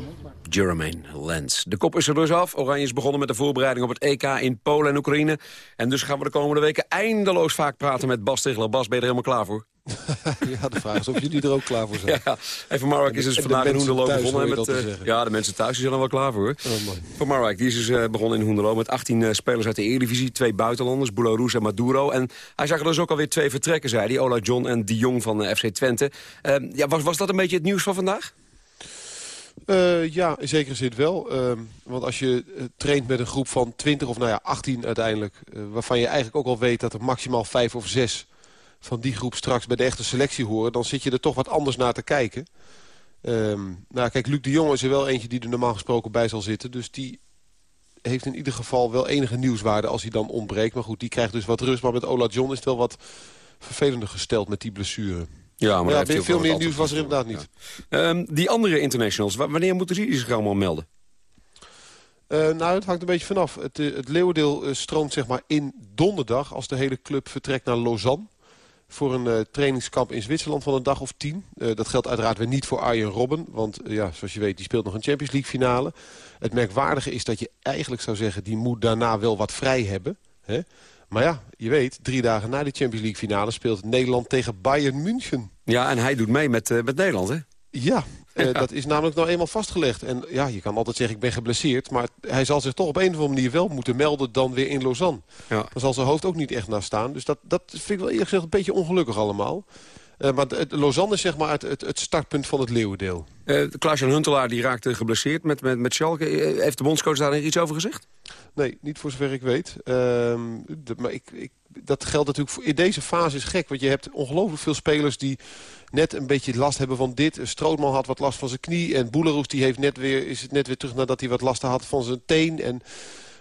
Jermaine Lens. De kop is er dus af. Oranje is begonnen met de voorbereiding op het EK in Polen en Oekraïne. En dus gaan we de komende weken eindeloos vaak praten met Bas Stigler. Bas, ben je er helemaal klaar voor? ja, de vraag is of jullie er ook klaar voor zijn. Ja, en Van Marwijk is dus vandaag in Hoenderloo begonnen. Met, uh, ja, de mensen thuis zijn er wel klaar voor. Oh, Van Marwijk die is dus uh, begonnen in Hoenderloo met 18 uh, spelers uit de Eredivisie. Twee buitenlanders, Boularus en Maduro. En hij zag er dus ook alweer twee vertrekken, zei hij. Ola John en De Jong van FC Twente. ja, was, was dat een beetje het nieuws van vandaag? Uh, ja, in zekere zin wel. Uh, want als je traint met een groep van 20 of nou ja, 18 uiteindelijk... waarvan je eigenlijk ook al weet dat er maximaal 5 of 6 van die groep straks bij de echte selectie horen... dan zit je er toch wat anders naar te kijken. Um, nou, kijk, Luc de Jong is er wel eentje die er normaal gesproken bij zal zitten. Dus die heeft in ieder geval wel enige nieuwswaarde als hij dan ontbreekt. Maar goed, die krijgt dus wat rust. Maar met Ola John is het wel wat vervelender gesteld met die blessure. Ja, maar ja, veel meer nieuws was er inderdaad niet. Ja. Um, die andere internationals, wanneer moeten die zich allemaal melden? Uh, nou, het hangt een beetje vanaf. Het, het leeuwendeel stroomt zeg maar in donderdag... als de hele club vertrekt naar Lausanne voor een uh, trainingskamp in Zwitserland van een dag of tien. Uh, dat geldt uiteraard weer niet voor Arjen Robben. Want uh, ja, zoals je weet, die speelt nog een Champions League finale. Het merkwaardige is dat je eigenlijk zou zeggen... die moet daarna wel wat vrij hebben. Hè? Maar ja, je weet, drie dagen na die Champions League finale... speelt Nederland tegen Bayern München. Ja, en hij doet mee met, met Nederland, hè? Ja, uh, dat is namelijk nou eenmaal vastgelegd. En ja, je kan altijd zeggen ik ben geblesseerd. Maar hij zal zich toch op een of andere manier wel moeten melden dan weer in Lausanne. Ja. Dan zal zijn hoofd ook niet echt naar staan. Dus dat, dat vind ik wel eerlijk gezegd een beetje ongelukkig allemaal. Uh, maar het, Lausanne is zeg maar het, het, het startpunt van het leeuwendeel. Uh, Klaas-Jan Huntelaar die raakte geblesseerd met, met, met Schalke. Heeft de bondscoach daar iets over gezegd? Nee, niet voor zover ik weet. Uh, de, maar ik, ik, dat geldt natuurlijk voor, in deze fase is gek. Want je hebt ongelooflijk veel spelers die net een beetje last hebben van dit. Strootman had wat last van zijn knie. En Boeleroes die heeft net weer, is het net weer terug nadat hij wat last had van zijn teen. En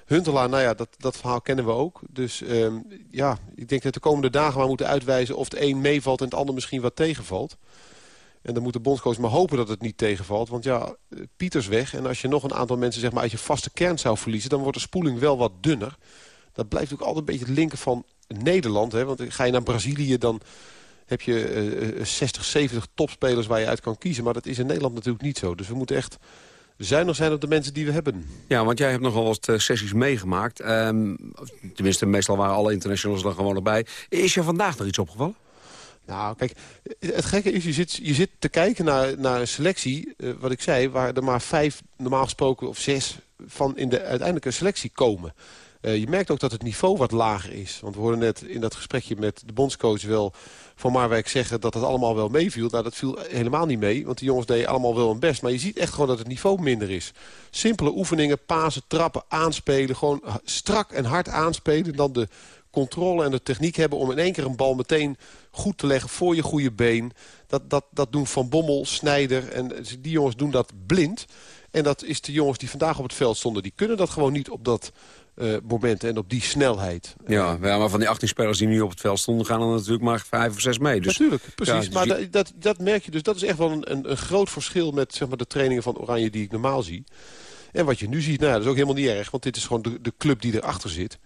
Huntelaar, nou ja, dat, dat verhaal kennen we ook. Dus um, ja, ik denk dat de komende dagen maar moeten uitwijzen... of het een meevalt en het ander misschien wat tegenvalt. En dan moet de bondscoach maar hopen dat het niet tegenvalt. Want ja, Pieters weg. En als je nog een aantal mensen zeg maar, uit je vaste kern zou verliezen... dan wordt de spoeling wel wat dunner. Dat blijft ook altijd een beetje het linker van Nederland. Hè? Want ga je naar Brazilië, dan heb je uh, 60, 70 topspelers waar je uit kan kiezen. Maar dat is in Nederland natuurlijk niet zo. Dus we moeten echt zuinig zijn op de mensen die we hebben. Ja, want jij hebt nogal wat uh, sessies meegemaakt. Um, tenminste, meestal waren alle internationals er gewoon erbij. Is je vandaag nog iets opgevallen? Nou, kijk, het gekke is, je zit, je zit te kijken naar, naar een selectie, uh, wat ik zei... waar er maar vijf, normaal gesproken, of zes van in de uiteindelijke selectie komen. Uh, je merkt ook dat het niveau wat lager is. Want we hoorden net in dat gesprekje met de bondscoach wel van Marwijk zeggen dat het allemaal wel meeviel. Nou, dat viel helemaal niet mee, want die jongens deden allemaal wel hun best. Maar je ziet echt gewoon dat het niveau minder is. Simpele oefeningen, pasen, trappen, aanspelen. Gewoon strak en hard aanspelen. Dan de controle en de techniek hebben om in één keer een bal meteen goed te leggen voor je goede been. Dat, dat, dat doen Van Bommel, Snijder en die jongens doen dat blind. En dat is de jongens die vandaag op het veld stonden. Die kunnen dat gewoon niet op dat uh, momenten en op die snelheid. Ja, ja, maar van die 18 spelers die nu op het veld stonden... gaan er natuurlijk maar vijf of zes mee. Dus, natuurlijk, precies. Ja, maar dat, dat, dat, merk je dus. Dat is echt wel een, een, een, groot verschil met zeg maar, de trainingen van Oranje die ik normaal zie. En wat je nu ziet, nou, dat is ook helemaal niet erg. Want dit is gewoon de, de club die erachter zit.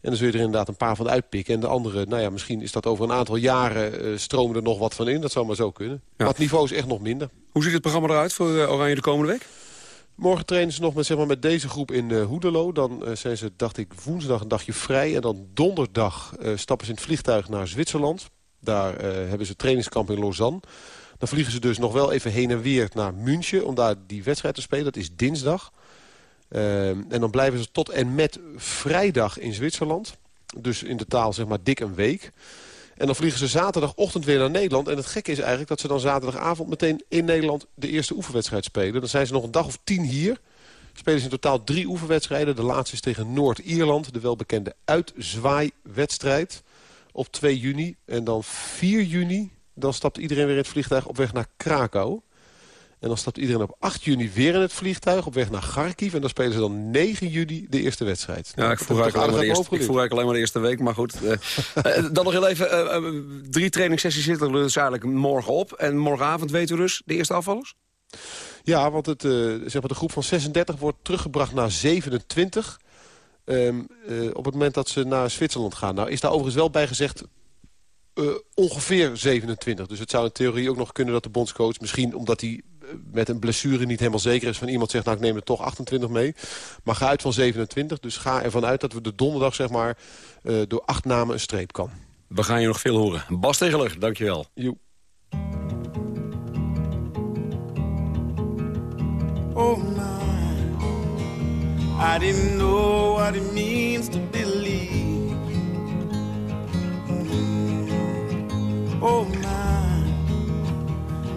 En dan zul je er inderdaad een paar van uitpikken. En de andere, nou ja, misschien is dat over een aantal jaren... Uh, stromen er nog wat van in. Dat zou maar zo kunnen. Maar het niveau is echt nog minder. Hoe ziet het programma eruit voor uh, Oranje de komende week? Morgen trainen ze nog met, zeg maar, met deze groep in uh, Hoedelo. Dan uh, zijn ze, dacht ik, woensdag een dagje vrij. En dan donderdag uh, stappen ze in het vliegtuig naar Zwitserland. Daar hebben ze trainingskamp in Lausanne. Dan vliegen ze dus nog wel even heen en weer naar München... om daar die wedstrijd te spelen. Dat is dinsdag. en dan blijven ze tot en met vrijdag in Zwitserland. Dus in totaal zeg maar dik een week. En dan vliegen ze zaterdagochtend weer naar Nederland. En het gekke is eigenlijk dat ze dan zaterdagavond meteen in Nederland de eerste oefenwedstrijd spelen. Dan zijn ze nog een dag of tien hier. Spelen ze in totaal drie oefenwedstrijden. De laatste is tegen Noord-Ierland, de welbekende uitzwaaiwedstrijd op 2 juni. En dan 4 juni, dan stapt iedereen weer in het vliegtuig op weg naar Krakau. En dan stapt iedereen op 8 juni weer in het vliegtuig op weg naar Kharkiv. En dan spelen ze dan 9 juni de eerste wedstrijd. Ja, ik vroeg eigenlijk, alleen maar, de eerste, alleen maar de eerste week, maar goed. uh, dan nog heel even, uh, drie trainingssessies zitten dus eigenlijk morgen op. En morgenavond weten we dus de eerste afvallers? Ja, want het, zeg maar de groep van 36 wordt teruggebracht naar 27... Um, op het moment dat ze naar Zwitserland gaan. Nou is daar overigens wel bij gezegd uh, ongeveer 27. Dus het zou in theorie ook nog kunnen dat de bondscoach... misschien omdat hij met een blessure niet helemaal zeker is van iemand zegt... nou, ik neem er toch 28 mee. Maar ga uit van 27. Dus ga ervan uit dat we de donderdag zeg maar, uh, door acht namen een streep kan. We gaan je nog veel horen. Bas Tegeler, dankjewel. Jo. Oh my, I didn't know what it means to believe. Oh my.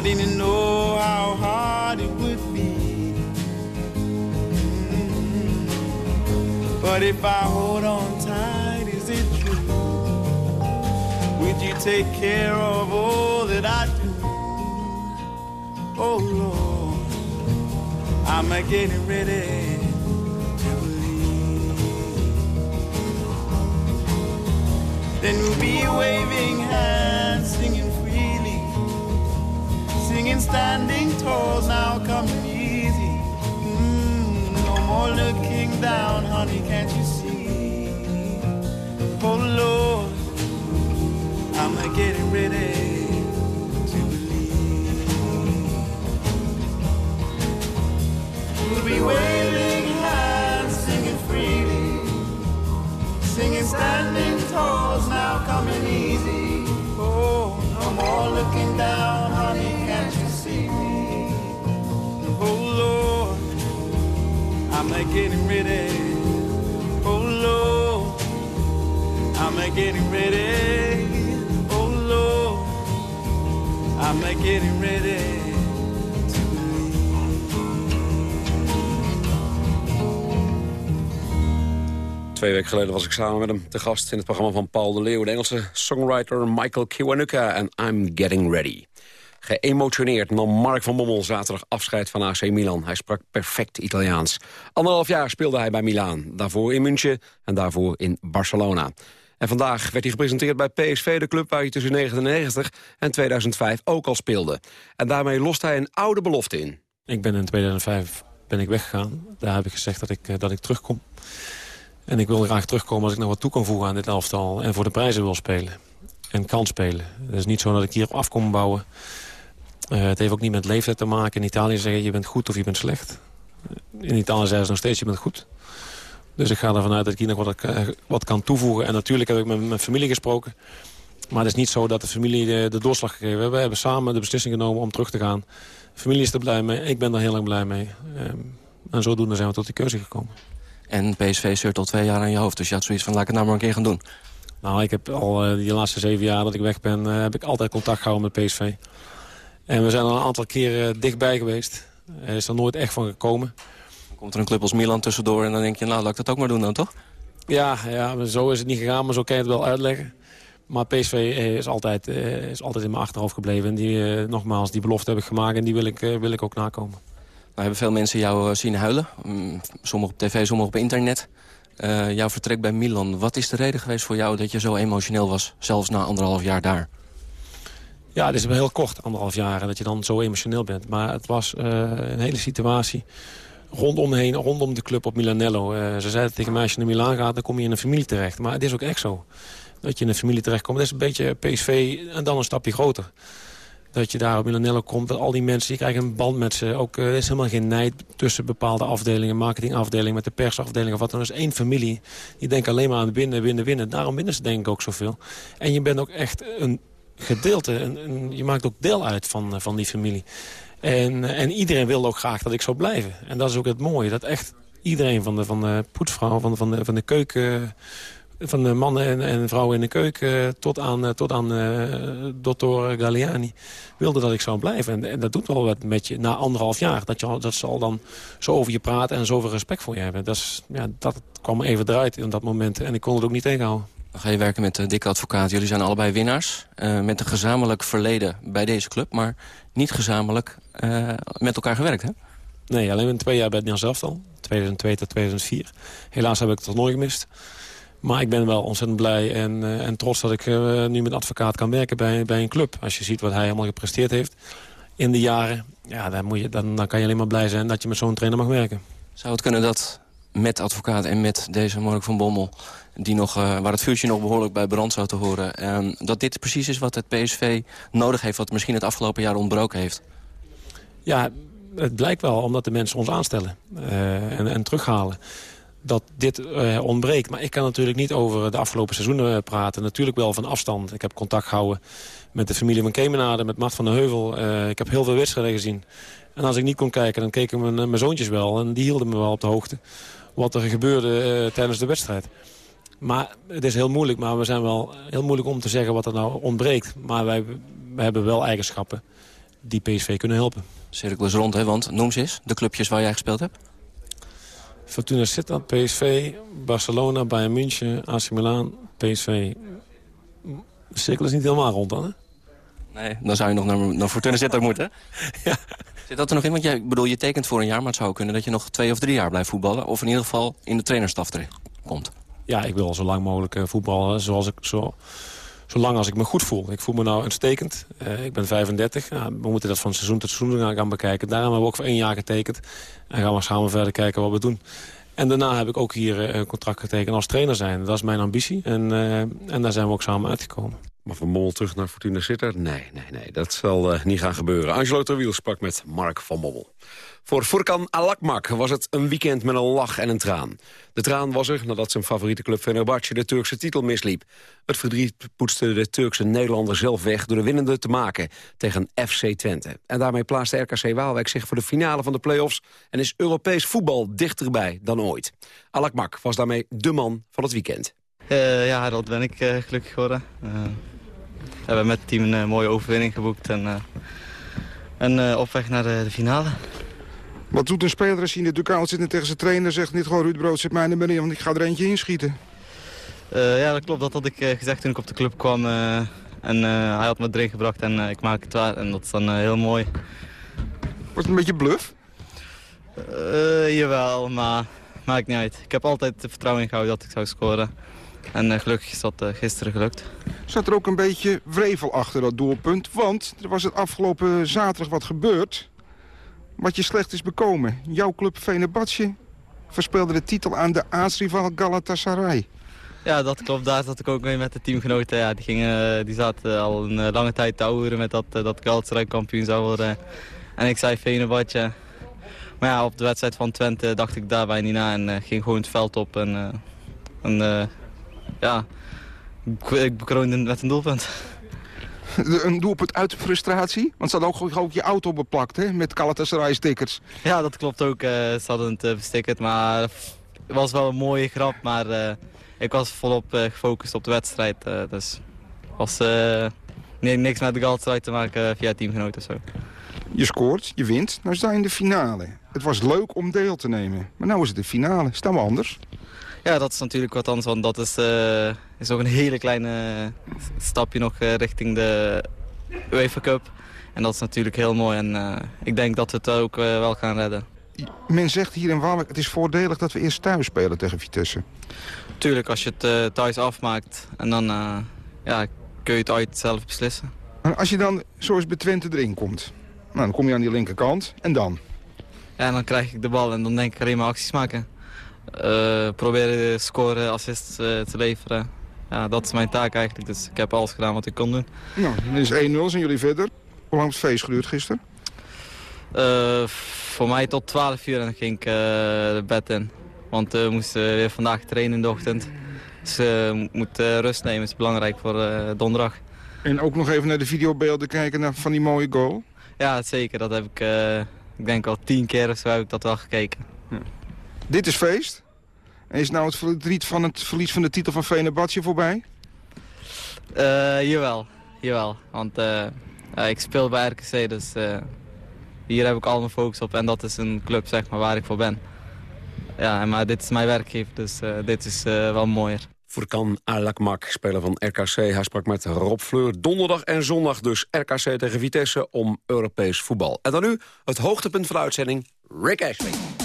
I didn't know how hard it would be. Mm-hmm. But if I hold on tight, is it true? Would you take care of all that I do? Oh Lord, I'm getting ready to believe. Then we'll be waving hands, singing singing standing tall, now coming easy. Mm, no more looking down, honey, can't you see? Oh Lord, I'm a getting ready to believe. We'll be waving hands, singing freely, singing standing tall, now coming easy. Oh, no more looking down, honey, can't you see me? Oh Lord, I'm a getting ready. Oh Lord, I'm a getting ready. Oh Lord, I'm a getting ready. Twee weken geleden was ik samen met hem te gast in het programma van Paul de Leeuw... de Engelse songwriter Michael Kiwanuka en I'm Getting Ready. Geëmotioneerd nam Mark van Bommel zaterdag afscheid van AC Milan. Hij sprak perfect Italiaans. Anderhalf jaar speelde hij bij Milaan. Daarvoor in München en daarvoor in Barcelona. En vandaag werd hij gepresenteerd bij PSV, de club waar hij tussen 1999 en 2005 ook al speelde. En daarmee lost hij een oude belofte in. Ik ben in 2005 ben ik weggegaan. Daar heb ik gezegd dat ik, eh, dat ik terugkom. En ik wil graag terugkomen als ik nog wat toe kan voegen aan dit elftal. En voor de prijzen wil spelen. En kan spelen. Het is niet zo dat ik hier af kom bouwen. Uh, het heeft ook niet met leeftijd te maken. In Italië zeggen je bent goed of je bent slecht. In Italië zeggen ze nog steeds je bent goed. Dus ik ga ervan uit dat ik hier nog wat, uh, wat kan toevoegen. En natuurlijk heb ik met mijn familie gesproken. Maar het is niet zo dat de familie de, de doorslag gegeven heeft. We hebben samen de beslissing genomen om terug te gaan. De familie is er blij mee. Ik ben er heel erg blij mee. Um, en zodoende zijn we tot die keuze gekomen. En PSV zeurt al twee jaar aan je hoofd. Dus je had zoiets van, laat ik het nou maar een keer gaan doen. Nou, ik heb al uh, die laatste zeven jaar dat ik weg ben... Uh, heb ik altijd contact gehouden met PSV. En we zijn er een aantal keren dichtbij geweest. Er is er nooit echt van gekomen. Komt er een club als Milan tussendoor en dan denk je... nou, laat ik dat ook maar doen dan, toch? Ja, ja zo is het niet gegaan, maar zo kan je het wel uitleggen. Maar PSV is altijd, is altijd in mijn achterhoofd gebleven. En die, nogmaals, die belofte heb ik gemaakt en die wil ik, wil ik ook nakomen. Nou hebben veel mensen jou zien huilen. Mm, sommigen op tv, sommigen op internet. Uh, jouw vertrek bij Milan. Wat is de reden geweest voor jou dat je zo emotioneel was? Zelfs na anderhalf jaar daar. Ja, het is wel heel kort, anderhalf jaar. Dat je dan zo emotioneel bent. Maar het was uh, een hele situatie rondom heen, rondom de club op Milanello. Ze zeiden tegen mij, als je naar Milaan gaat, dan kom je in een familie terecht. Maar het is ook echt zo. Dat je in een familie terechtkomt. Dat is een beetje PSV en dan een stapje groter dat je daar op Milanello komt. Dat al die mensen, je krijgt een band met ze. Ook, uh, er is helemaal geen nijd tussen bepaalde afdelingen. Marketingafdelingen met de persafdeling of wat dan is. één familie. Die denkt alleen maar aan winnen, winnen, winnen. Daarom winnen ze denk ik ook zoveel. En je bent ook echt een gedeelte. Een, je maakt ook deel uit van, van die familie. En, en iedereen wil ook graag dat ik zou blijven. En dat is ook het mooie. Dat echt iedereen van de, van de poetsvrouw, van, van, de, van de keuken van de mannen en, en vrouwen in de keuken tot aan, tot aan uh, dokter Galliani wilde dat ik zou blijven. En, en, dat doet wel wat met je na anderhalf jaar. Dat, je, dat ze al dan zo over je praten en zoveel respect voor je hebben. Dat, is, ja, dat kwam even eruit in dat moment. En ik kon het ook niet tegenhouden. Dan ga je werken met de dikke advocaat. Jullie zijn allebei winnaars. Uh, met een gezamenlijk verleden bij deze club. Maar niet gezamenlijk uh, met elkaar gewerkt, hè? Nee, alleen twee jaar bij het Nederlands elftal. 2002 tot 2004. Helaas heb ik het nooit gemist. Maar ik ben wel ontzettend blij en, uh, en trots dat ik uh, nu met advocaat kan werken bij, bij een club. Als je ziet wat hij allemaal gepresteerd heeft in de jaren... Ja, dan, moet je, dan, dan kan je alleen maar blij zijn dat je met zo'n trainer mag werken. Zou het kunnen dat met advocaat en met deze Mark van Bommel... Die nog, uh, waar het vuurtje nog behoorlijk bij brand zou te horen... Ehm, dat dit precies is wat het PSV nodig heeft... wat misschien het afgelopen jaar ontbroken heeft? Ja, het blijkt wel omdat de mensen ons aanstellen en, en terughalen dat dit uh, ontbreekt. Maar ik kan natuurlijk niet over de afgelopen seizoenen praten. Natuurlijk wel van afstand. Ik heb contact gehouden met de familie van Kemenade, met Mart van der Heuvel. Uh, ik heb heel veel wedstrijden gezien. En als ik niet kon kijken, dan keken mijn, mijn zoontjes wel. En die hielden me wel op de hoogte. Wat er gebeurde tijdens de wedstrijd. Maar het is heel moeilijk. Maar we zijn wel heel moeilijk om te zeggen wat er nou ontbreekt. Maar wij, wij hebben wel eigenschappen die PSV kunnen helpen. Cirkel rond, hè? want noem eens de clubjes waar jij gespeeld hebt. Fortuna Sittard, PSV, Barcelona, Bayern München, AC Milan, PSV. De cirkel is niet helemaal rond dan, hè? Nee, dan zou je nog naar, naar Fortuna Sittard moeten. ja. Zit dat er nog in? Want jij, bedoel, je tekent voor een jaar, maar het zou kunnen dat je nog twee of drie jaar blijft voetballen. Of in ieder geval in de trainerstaf terecht komt. Ja, ik wil zo lang mogelijk eh, voetballen zoals ik, zo, zolang als ik me goed voel. Ik voel me nou uitstekend. Uh, ik ben 35. we moeten dat van seizoen tot seizoen gaan bekijken. Daarom hebben we ook voor één jaar getekend. En gaan we samen verder kijken wat we doen. En daarna heb ik ook hier eh, een contract getekend als trainer zijn. Dat is mijn ambitie. En, uh, en daar zijn we ook samen uitgekomen. Maar Van Bommel terug naar Fortuna Sittard? Nee, nee, nee, dat zal niet gaan gebeuren. Angelo Terwiel sprak met Mark van Bommel. Voor Furkan Alakmak was het een weekend met een lach en een traan. De traan was er nadat zijn favoriete club Fenerbahce de Turkse titel misliep. Het verdriet poetste de Turkse Nederlander zelf weg... door de winnende te maken tegen FC Twente. En daarmee plaatste RKC Waalwijk zich voor de finale van de play-offs... en is Europees voetbal dichterbij dan ooit. Alakmak was daarmee de man van het weekend. Uh, ja, dat ben ik uh, gelukkig geworden. Uh, we hebben met het team een mooie overwinning geboekt... en, op weg naar de finale. Wat doet een speler als hij in de dugout zit en tegen zijn trainer zegt... niet gewoon Ruud Brood, zet mij naar beneden, want ik ga er eentje inschieten? Uh, ja, dat klopt. Dat had ik uh, gezegd toen ik op de club kwam. Uh, en hij had me erin gebracht en ik maak het waar. En dat is dan heel mooi. Was het een beetje bluff? jawel, maar maakt niet uit. Ik heb altijd het vertrouwen in gehouden dat ik zou scoren. En gelukkig is dat gisteren gelukt. Zat er ook een beetje wrevel achter dat doelpunt? Want er was het afgelopen zaterdag wat gebeurd wat je slecht is bekomen. Jouw club Venebatje verspeelde de titel aan de aartsrival Galatasaray. Ja, dat klopt. Daar zat ik ook mee met de teamgenoten. Ja, die, gingen, die zaten al een eh, lange tijd te ouwen met dat, eh, dat Galatasaray kampioen zou worden. En ik zei Venebatje. Maar ja, op de wedstrijd van Twente dacht ik daarbij niet na en ging gewoon het veld op. En, en ja, ik bekroonde met een doelpunt. een doelpunt uit frustratie? Want ze hadden ook, ook je auto beplakt hè, met Galatasaray stickers. Ja, dat klopt ook. Uh, ze hadden het uh, verstickerd, maar het was wel een mooie grap. Maar uh, ik was volop gefocust op de wedstrijd. dus was niks met de Galatasaray te maken via teamgenoten of zo. Je scoort, je wint, nou sta je in de finale. Het was leuk om deel te nemen, maar nu is het de finale. Staan we anders? Ja, dat is natuurlijk wat anders, want dat is, uh, is nog een hele kleine stapje nog uh, richting de UEFA Cup. En dat is natuurlijk heel mooi en uh, ik denk dat we het ook wel gaan redden. Men zegt hier in Waalwijk, het is voordelig dat we eerst thuis spelen tegen Vitesse. Tuurlijk, als je het thuis afmaakt en dan ja, kun je het uit zelf beslissen. En als je dan zoals bij Twente erin komt, nou, dan kom je aan die linkerkant en dan? Ja, en dan krijg ik de bal en dan denk ik alleen maar acties maken. Uh, proberen scoren, assists uh, te leveren. Ja, dat is mijn taak eigenlijk. Dus ik heb alles gedaan wat ik kon doen. Nou, dan is 1-0. Zijn jullie verder? Hoe lang heeft het feest geduurd gisteren? Uh, voor mij tot 12 uur en dan ging ik de bed in. Want we moesten weer vandaag trainen in de ochtend. Dus we moeten rust nemen. Dat is belangrijk voor donderdag. En ook nog even naar de videobeelden kijken naar, van die mooie goal? Ja, zeker. Dat heb ik, ik denk al tien keer of zo heb ik dat wel gekeken. Ja. Dit is feest. En is nou het verdriet van het verlies van de titel van Venebatje voorbij? Uh, jawel, jawel. Want uh, uh, ik speel bij RKC, dus hier heb ik al mijn focus op. En dat is een club zeg maar, waar ik voor ben. Ja, maar dit is mijn werkgever, dus dit is wel mooier. Furkan Alakmak, speler van RKC. Hij sprak met Rob Fleur. Donderdag en zondag dus RKC tegen Vitesse om Europees voetbal. En dan nu het hoogtepunt van de uitzending, Rick Ashley.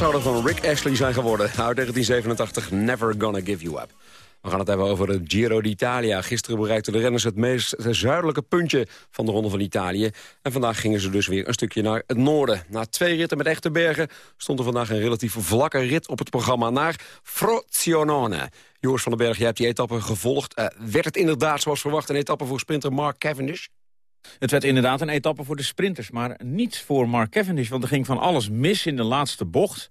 Wat zou er van Rick Ashley zijn geworden? Uit 1987, Never Gonna Give You Up. We gaan het hebben over de Giro d'Italia. Gisteren bereikten de renners het meest zuidelijke puntje van de Ronde van Italië. En vandaag gingen ze dus weer een stukje naar het noorden. Na twee ritten met echte bergen stond er vandaag een relatief vlakke rit op het programma naar Frozionone. Joris van den Berg, jij hebt die etappe gevolgd. Uh, werd het inderdaad zoals verwacht een etappe voor sprinter Mark Cavendish? Het werd inderdaad een etappe voor de sprinters, maar niet voor Mark Cavendish. Want er ging van alles mis in de laatste bocht.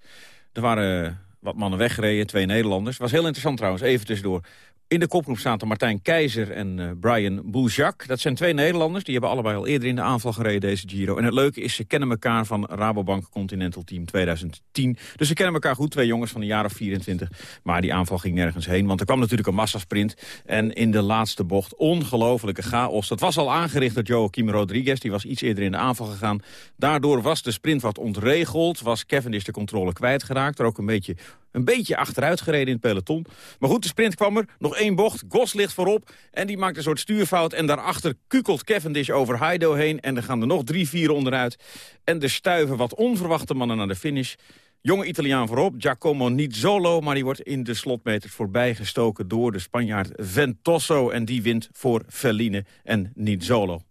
Er waren wat mannen weggereden, twee Nederlanders. Was heel interessant trouwens, even tussendoor. In de kopgroep zaten Martijn Keizer en uh, Brian Boujak. Dat zijn twee Nederlanders. Die hebben allebei al eerder in de aanval gereden, deze Giro. En het leuke is, ze kennen elkaar van Rabobank Continental Team 2010. Dus ze kennen elkaar goed, twee jongens van een jaar of 24. Maar die aanval ging nergens heen, want er kwam natuurlijk een massasprint. En in de laatste bocht, ongelofelijke chaos. Dat was al aangericht door Joaquim Rodriguez. Die was iets eerder in de aanval gegaan. Daardoor was de sprint wat ontregeld. Was Cavendish de controle kwijtgeraakt. Er ook een beetje een beetje achteruit gereden in het peloton. Maar goed, de sprint kwam er. Nog één bocht. Gos ligt voorop. En die maakt een soort stuurfout. En daarachter kukelt Cavendish over Heido heen. En er gaan er nog drie, vier onderuit. En er stuiven wat onverwachte mannen naar de finish. Jonge Italiaan voorop, Giacomo niet solo, maar die wordt in de slotmeters voorbijgestoken door de Spanjaard Ventoso. En die wint voor Felline en niet solo.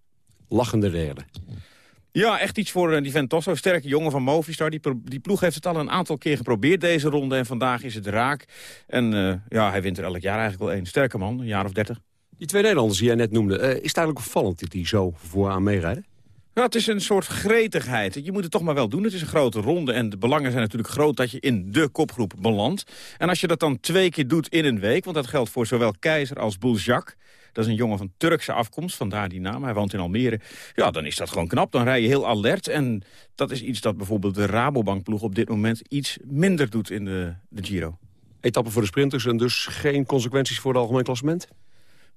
Lachende derde. Ja, echt iets voor uh, die Ventoso. Sterke jongen van Movistar. Die, die, ploeg heeft het al een aantal keer geprobeerd deze ronde. En vandaag is het raak. En uh, ja, hij wint er elk jaar eigenlijk wel één. Sterke man, een jaar of dertig. Die twee Nederlanders die jij net noemde. Uh, is het eigenlijk opvallend dat die zo vooraan meerijden? Ja, het is een soort gretigheid. Je moet het toch maar wel doen. Het is een grote ronde en de belangen zijn natuurlijk groot dat je in de kopgroep belandt. En als je dat dan twee keer doet in een week, want dat geldt voor zowel Keizer als Buljak... Dat is een jongen van Turkse afkomst, vandaar die naam. Hij woont in Almere. Ja, dan is dat gewoon knap. Dan rij je heel alert. En dat is iets dat bijvoorbeeld de Rabobankploeg op dit moment iets minder doet in de, de Giro. Etappen voor de sprinters en dus geen consequenties voor het algemeen klassement?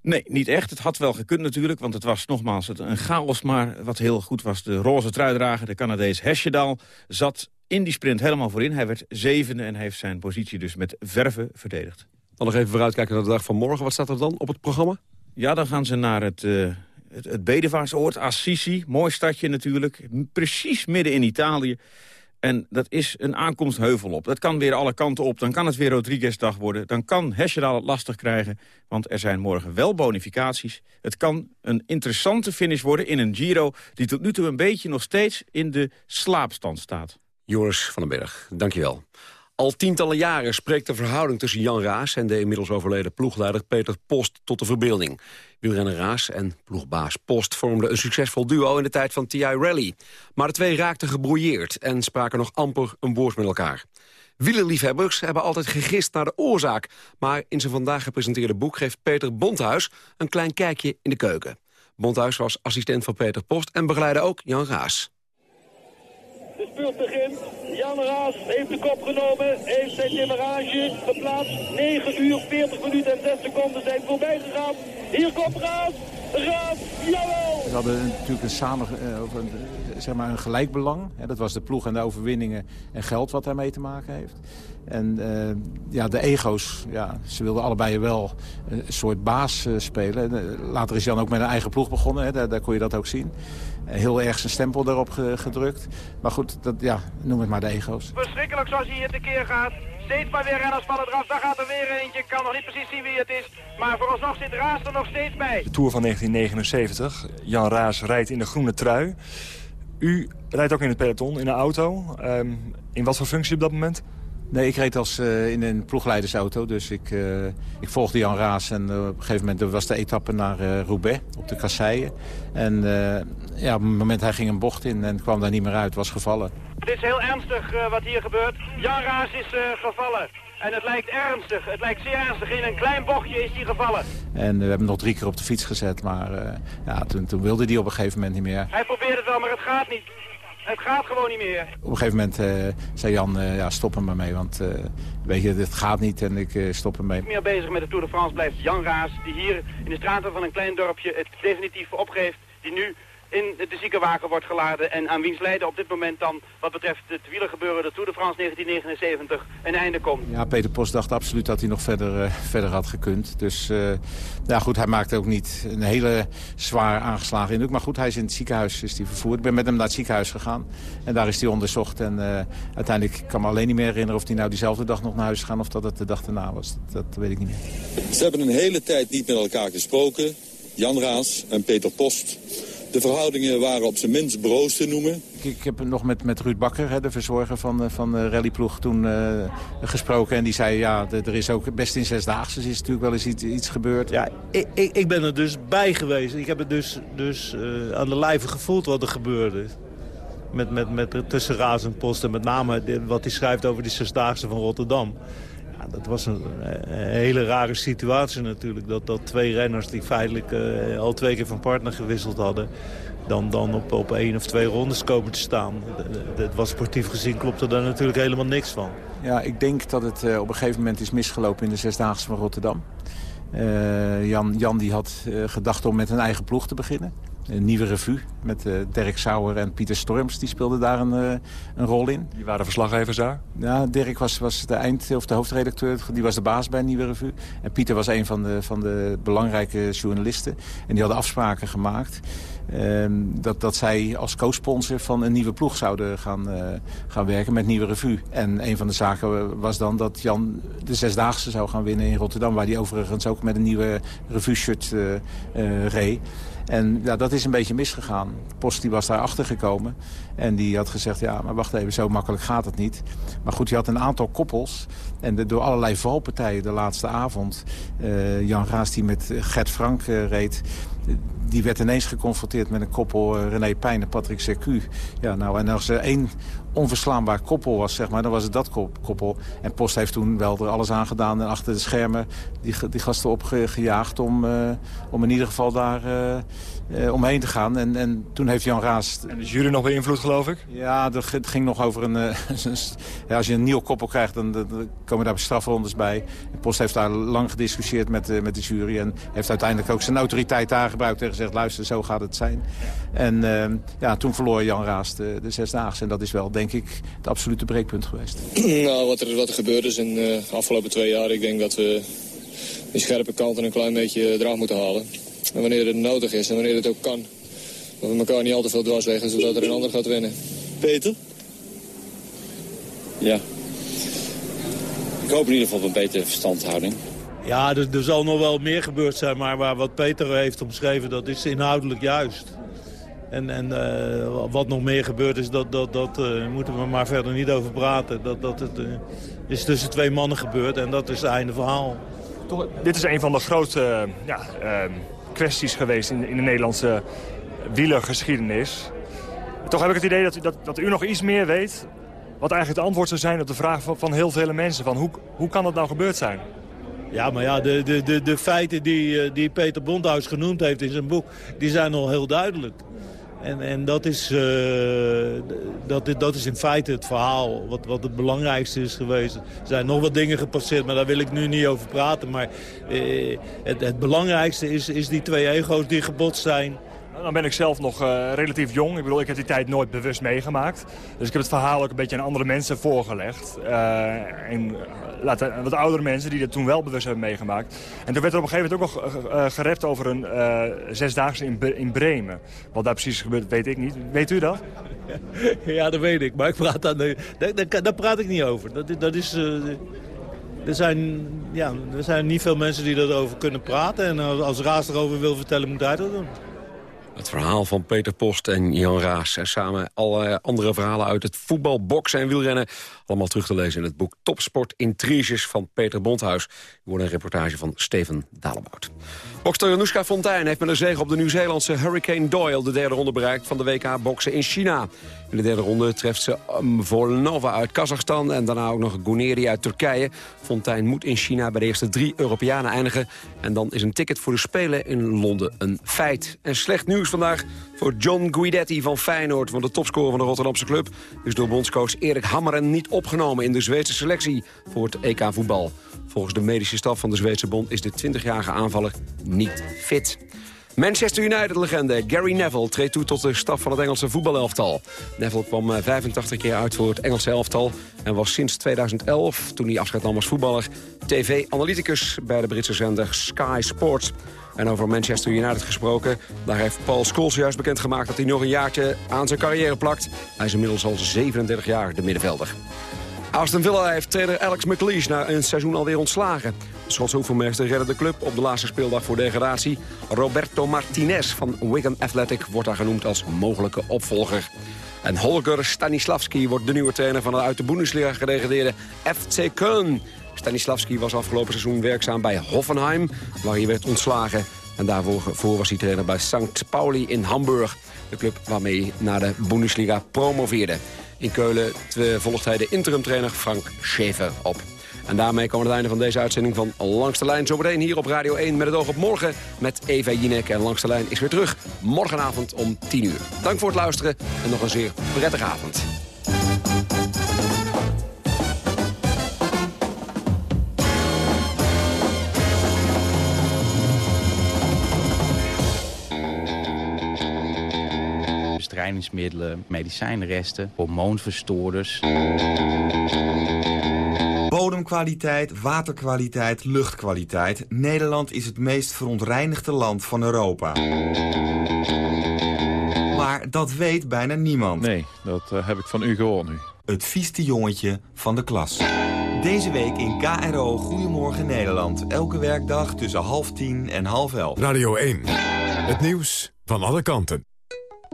Nee, niet echt. Het had wel gekund natuurlijk, want het was nogmaals een chaos. Maar wat heel goed was, de roze truidrager, de Canadees Hesjedal... zat in die sprint helemaal voorin. Hij werd zevende en heeft zijn positie dus met verve verdedigd. Dan nog even vooruitkijken naar de dag van morgen. Wat staat er dan op het programma? Ja, dan gaan ze naar het, uh, het, het bedevaartsoord, Assisi. Mooi stadje natuurlijk, precies midden in Italië. En dat is een aankomstheuvel op. Dat kan weer alle kanten op. Dan kan het weer Rodriguez-dag worden. Dan kan Hesjedal het lastig krijgen. Want er zijn morgen wel bonificaties. Het kan een interessante finish worden in een Giro... die tot nu toe een beetje nog steeds in de slaapstand staat. Joris van den Berg, dankjewel. Al tientallen jaren spreekt de verhouding tussen Jan Raas... en de inmiddels overleden ploegleider Peter Post tot de verbeelding. Wielrenner Raas en ploegbaas Post vormden een succesvol duo... in de tijd van TI Rally. Maar de twee raakten gebrouilleerd en spraken nog amper een woord met elkaar. Wielerliefhebbers hebben altijd gegist naar de oorzaak... maar in zijn vandaag gepresenteerde boek geeft Peter Bondhuis... een klein kijkje in de keuken. Bondhuis was assistent van Peter Post en begeleidde ook Jan Raas. De spurt begint. Jan Raas heeft de kop genomen, heeft zijn demarrage geplaatst. 9 uur, 40 minuten en 6 seconden zijn voorbij gegaan. Hier komt Raas. Raas, jawel! We hadden natuurlijk een samen, uh, een, zeg maar een gelijk belang. Dat was de ploeg en de overwinningen en geld wat daarmee te maken heeft. En uh, ja, de ego's, ja, ze wilden allebei wel een soort baas spelen. Later is Jan ook met een eigen ploeg begonnen, hè, daar, daar kon je dat ook zien. Heel erg zijn stempel erop gedrukt. Maar goed, dat, ja, noem het maar de ego's. Verschrikkelijk zoals hij hier tekeer gaat. Steeds maar weer renners vallen eraf. Daar gaat er weer eentje. Ik kan nog niet precies zien wie het is. Maar vooralsnog zit Raas er nog steeds bij. De Tour van 1979. Jan Raas rijdt in de groene trui. U rijdt ook in het peloton, in een auto. Um, in wat voor functie op dat moment? Nee, ik reed als uh, in een ploegleidersauto. Dus ik, uh, ik volgde Jan Raas. En uh, op een gegeven moment was de etappe naar Roubaix op de kasseien. En ja, op het moment hij ging een bocht in en kwam daar niet meer uit, was gevallen. Het is heel ernstig wat hier gebeurt. Jan Raas is gevallen. En het lijkt ernstig. Het lijkt zeer ernstig. In een klein bochtje is hij gevallen. En we hebben hem nog drie keer op de fiets gezet. Maar ja, toen, toen wilde hij op een gegeven moment niet meer. Hij probeert het wel, maar het gaat niet. Het gaat gewoon niet meer. Op een gegeven moment uh, zei Jan, uh, ja, stop er maar mee. Want uh, weet je, het gaat niet en ik stop ermee. Meer bezig met de Tour de France blijft Jan Raas. Die hier in de straten van een klein dorpje het definitief opgeeft. Die nu in de ziekenwagen wordt geladen en aan wiens lijden op dit moment dan wat betreft het wielergebeuren de Tour de France 1979 een einde komt. Ja, Peter Post dacht absoluut dat hij nog verder, uh, verder had gekund. Dus uh, ja, goed, hij maakte ook niet een hele zwaar aangeslagen indruk. Maar goed, hij is in het ziekenhuis is hij vervoerd. Ik ben met hem naar het ziekenhuis gegaan en daar is hij onderzocht. En uh, uiteindelijk kan me alleen niet meer herinneren of hij nou diezelfde dag nog naar huis gaat of dat het de dag daarna was. Dat, dat weet ik niet meer. Ze hebben een hele tijd niet met elkaar gesproken. Jan Raas en Peter Post. De verhoudingen waren op zijn minst broos te noemen. Ik, ik heb nog met, met Ruud Bakker, hè, de verzorger van, van de rallyploeg, toen uh, gesproken. En die zei, ja, er is ook best in zesdaagse is natuurlijk wel eens iets, iets gebeurd. Ja, ik, ik, ik, ben er dus bij geweest. Ik heb het dus, dus uh, aan de lijve gevoeld wat er gebeurde. Met, met, met tussen Raas en Post en met name wat hij schrijft over die zesdaagse van Rotterdam. Dat was een, een, hele rare situatie natuurlijk. Dat, dat twee renners die feitelijk uh, al twee keer van partner gewisseld hadden... dan, dan op, op één of twee rondes komen te staan. Het was sportief gezien klopte daar natuurlijk helemaal niks van. Ja, ik denk dat het uh, op een gegeven moment is misgelopen in de Zesdaagse van Rotterdam. Jan, Jan die had gedacht om met een eigen ploeg te beginnen. Een nieuwe revue met uh, Dirk Sauer en Pieter Storms. Die speelden daar een, uh, een rol in. Die waren verslaggevers daar? Ja, Dirk was, was de, eind, of de hoofdredacteur. Die was de baas bij nieuwe revue. En Pieter was een van de, van de belangrijke journalisten. En die hadden afspraken gemaakt. Uh, dat, dat zij als co-sponsor van een nieuwe ploeg zouden gaan, uh, gaan werken met Nieuwe Revue. En een van de zaken was dan dat Jan de Zesdaagse zou gaan winnen in Rotterdam. Waar hij overigens ook met een nieuwe revue-shirt uh, reed. En ja, dat is een beetje misgegaan. Post was daar achter gekomen. En die had gezegd, ja, maar wacht even, zo makkelijk gaat het niet. Maar goed, je had een aantal koppels. En de, door allerlei valpartijen de laatste avond... Jan Raas die met Gert Frank reed... Die werd ineens geconfronteerd met een koppel uh, René Pijn en Patrick Sercu. Ja, nou, en als er één onverslaanbaar koppel was, zeg maar, dan was het dat koppel. En Post heeft toen wel er alles aan gedaan en achter de schermen die, die gasten opgejaagd om, uh, om in ieder geval daar uh, uh, omheen te gaan. En, en toen heeft Jan Raas... En de jury nog beïnvloed, geloof ik? Ja, het ging nog over een... ja, als je een nieuw koppel krijgt, dan, dan komen daar strafrondes bij. En Post heeft daar lang gediscussieerd met, met de jury en heeft uiteindelijk ook zijn autoriteit aangebruikt en gezegd, luister, zo gaat het zijn. En ja, toen verloor Jan Raas de, de Zesdaagse en dat is wel, denk ik, het absolute breekpunt geweest. Nou, wat er, wat er gebeurd is in de afgelopen twee jaar, ik denk dat we die scherpe kanten een klein beetje eraf moeten halen. En wanneer het nodig is en wanneer het ook kan. Dat we elkaar niet al te veel dwars leggen, zodat er een ander gaat winnen. Peter? Ja. Ik hoop in ieder geval op een betere verstandhouding. Ja, er, er zal nog wel meer gebeurd zijn, maar waar wat Peter heeft omschreven, dat is inhoudelijk juist. En, en uh, wat nog meer gebeurd is, dat, dat, dat uh, moeten we maar verder niet over praten. Dat, dat het uh, is tussen twee mannen gebeurd en dat is het einde verhaal. Toch, dit is een van de grootste ja, kwesties geweest in, in de Nederlandse wielergeschiedenis. Toch heb ik het idee dat, dat, dat u nog iets meer weet... wat eigenlijk het antwoord zou zijn op de vraag van, van heel veel mensen. Van hoe, hoe kan dat nou gebeurd zijn? Ja, maar ja, de, de, de, de feiten die, die Peter Bondhuis genoemd heeft in zijn boek... die zijn al heel duidelijk. En, en dat, is, uh, dat, dat is in feite het verhaal wat, wat het belangrijkste is geweest. Er zijn nog wat dingen gepasseerd, maar daar wil ik nu niet over praten. Maar uh, het, het belangrijkste is, is die twee ego's die gebotst zijn. Dan ben ik zelf nog uh, relatief jong. Ik bedoel, ik heb die tijd nooit bewust meegemaakt. Dus ik heb het verhaal ook een beetje aan andere mensen voorgelegd. Uh, en laten, wat oudere mensen die dat toen wel bewust hebben meegemaakt. En toen werd er op een gegeven moment ook nog uh, gerept over een zesdaagse in, in Bremen. Wat daar precies gebeurt, weet ik niet. Weet u dat? Ja, dat weet ik. Maar ik praat daar, daar, daar, praat ik niet over. Dat, dat is... Er zijn, ja, er zijn niet veel mensen die erover kunnen praten. En als Raas erover wil vertellen, moet hij dat doen. Het verhaal van Peter Post en Jan Raas. En samen alle andere verhalen uit het voetbal, boksen en wielrennen. Allemaal terug te lezen in het boek Topsport Intriges van Peter Bondhuis. Er wordt een reportage van Steven Dalebout. Bokster Januska Fontijn heeft met een zege op de Nieuw-Zeelandse Hurricane Doyle... de derde ronde bereikt van de WK boksen in China. In de derde ronde treft ze um, Volnova uit Kazachstan... en daarna ook nog Guneri uit Turkije. Fontijn moet in China bij de eerste drie Europeanen eindigen. En dan is een ticket voor de Spelen in Londen een feit. En slecht nieuws vandaag voor John Guidetti van Feyenoord... want de topscorer van de Rotterdamse club... is door bondscoach Erik Hammeren niet opgenomen... in de Zweedse selectie voor het EK voetbal. Volgens de medische staf van de Zweedse bond is de 20-jarige aanvaller niet fit. Manchester United-legende Gary Neville treedt toe tot de staf van het Engelse voetbalelftal. Neville kwam 85 keer uit voor het Engelse elftal... en was sinds 2011, toen hij afscheid nam als voetballer... tv-analyticus bij de Britse zender Sky Sports. En over Manchester United gesproken, daar heeft Paul Scholes juist bekendgemaakt... dat hij nog een jaartje aan zijn carrière plakt. Hij is inmiddels al 37 jaar de middenvelder. Aston Villa heeft trainer Alex McLeish na een seizoen alweer ontslagen. Schotse hoevenmeester redde de club op de laatste speeldag voor degradatie. Roberto Martinez van Wigan Athletic wordt daar genoemd als mogelijke opvolger. En Holger Stanislavski wordt de nieuwe trainer van de uit de Bundesliga gedegradeerde FC Köln. Stanislavski was afgelopen seizoen werkzaam bij Hoffenheim, waar hij werd ontslagen. En daarvoor was hij trainer bij St. Pauli in Hamburg. De club waarmee hij naar de Bundesliga promoveerde. In Keulen volgt hij de interimtrainer Frank Schäfer op. En daarmee komen we het einde van deze uitzending van Langs de Lijn. Zometeen hier op Radio 1 met het oog op morgen met Eva Jinek. En Langs de Lijn is weer terug morgenavond om 10 uur. Dank voor het luisteren en nog een zeer prettige avond. Bestrijdingsmiddelen, medicijnresten, hormoonverstoorders. Bodemkwaliteit, waterkwaliteit, luchtkwaliteit. Nederland is het meest verontreinigde land van Europa. Maar dat weet bijna niemand. Nee, dat uh, heb ik van u gehoord nu. Het vieste jongetje van de klas. Deze week in KRO Goedemorgen Nederland. Elke werkdag tussen half tien en half elf. Radio 1. Het nieuws van alle kanten.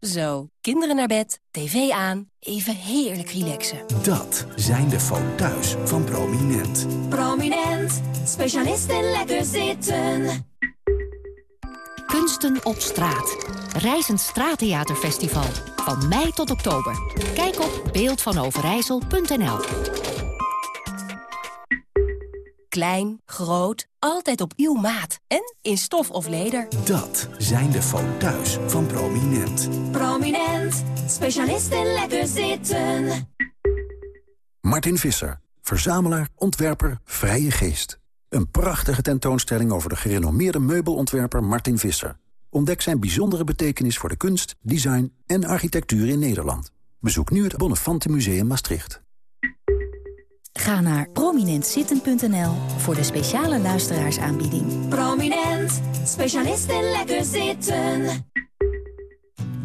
Zo, kinderen naar bed, tv aan, even heerlijk relaxen. Dat zijn de foto's van Prominent. Prominent, specialist in lekker zitten. Kunsten op straat. Reizend Straattheaterfestival. Van mei tot oktober. Kijk op beeldvanoverijssel.nl Klein, groot, altijd op uw maat. En in stof of leder. Dat zijn de foto's van Prominent. Prominent, specialist in lekker zitten. Martin Visser, verzamelaar, ontwerper, vrije geest. Een prachtige tentoonstelling over de gerenommeerde meubelontwerper Martin Visser. Ontdek zijn bijzondere betekenis voor de kunst, design en architectuur in Nederland. Bezoek nu het Bonnefante Museum Maastricht. Ga naar prominentzitten.nl voor de speciale luisteraarsaanbieding. Prominent, specialist in lekker zitten.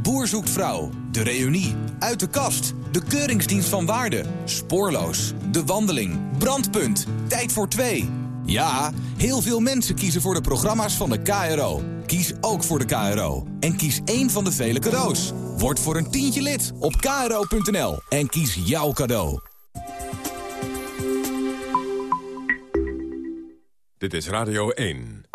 Boer zoekt vrouw, de reunie, uit de kast, de keuringsdienst van waarde, spoorloos, de wandeling, brandpunt, tijd voor twee. Ja, heel veel mensen kiezen voor de programma's van de KRO. Kies ook voor de KRO. En kies één van de vele cadeaus. Word voor een tientje lid op kro.nl en kies jouw cadeau. Dit is Radio 1.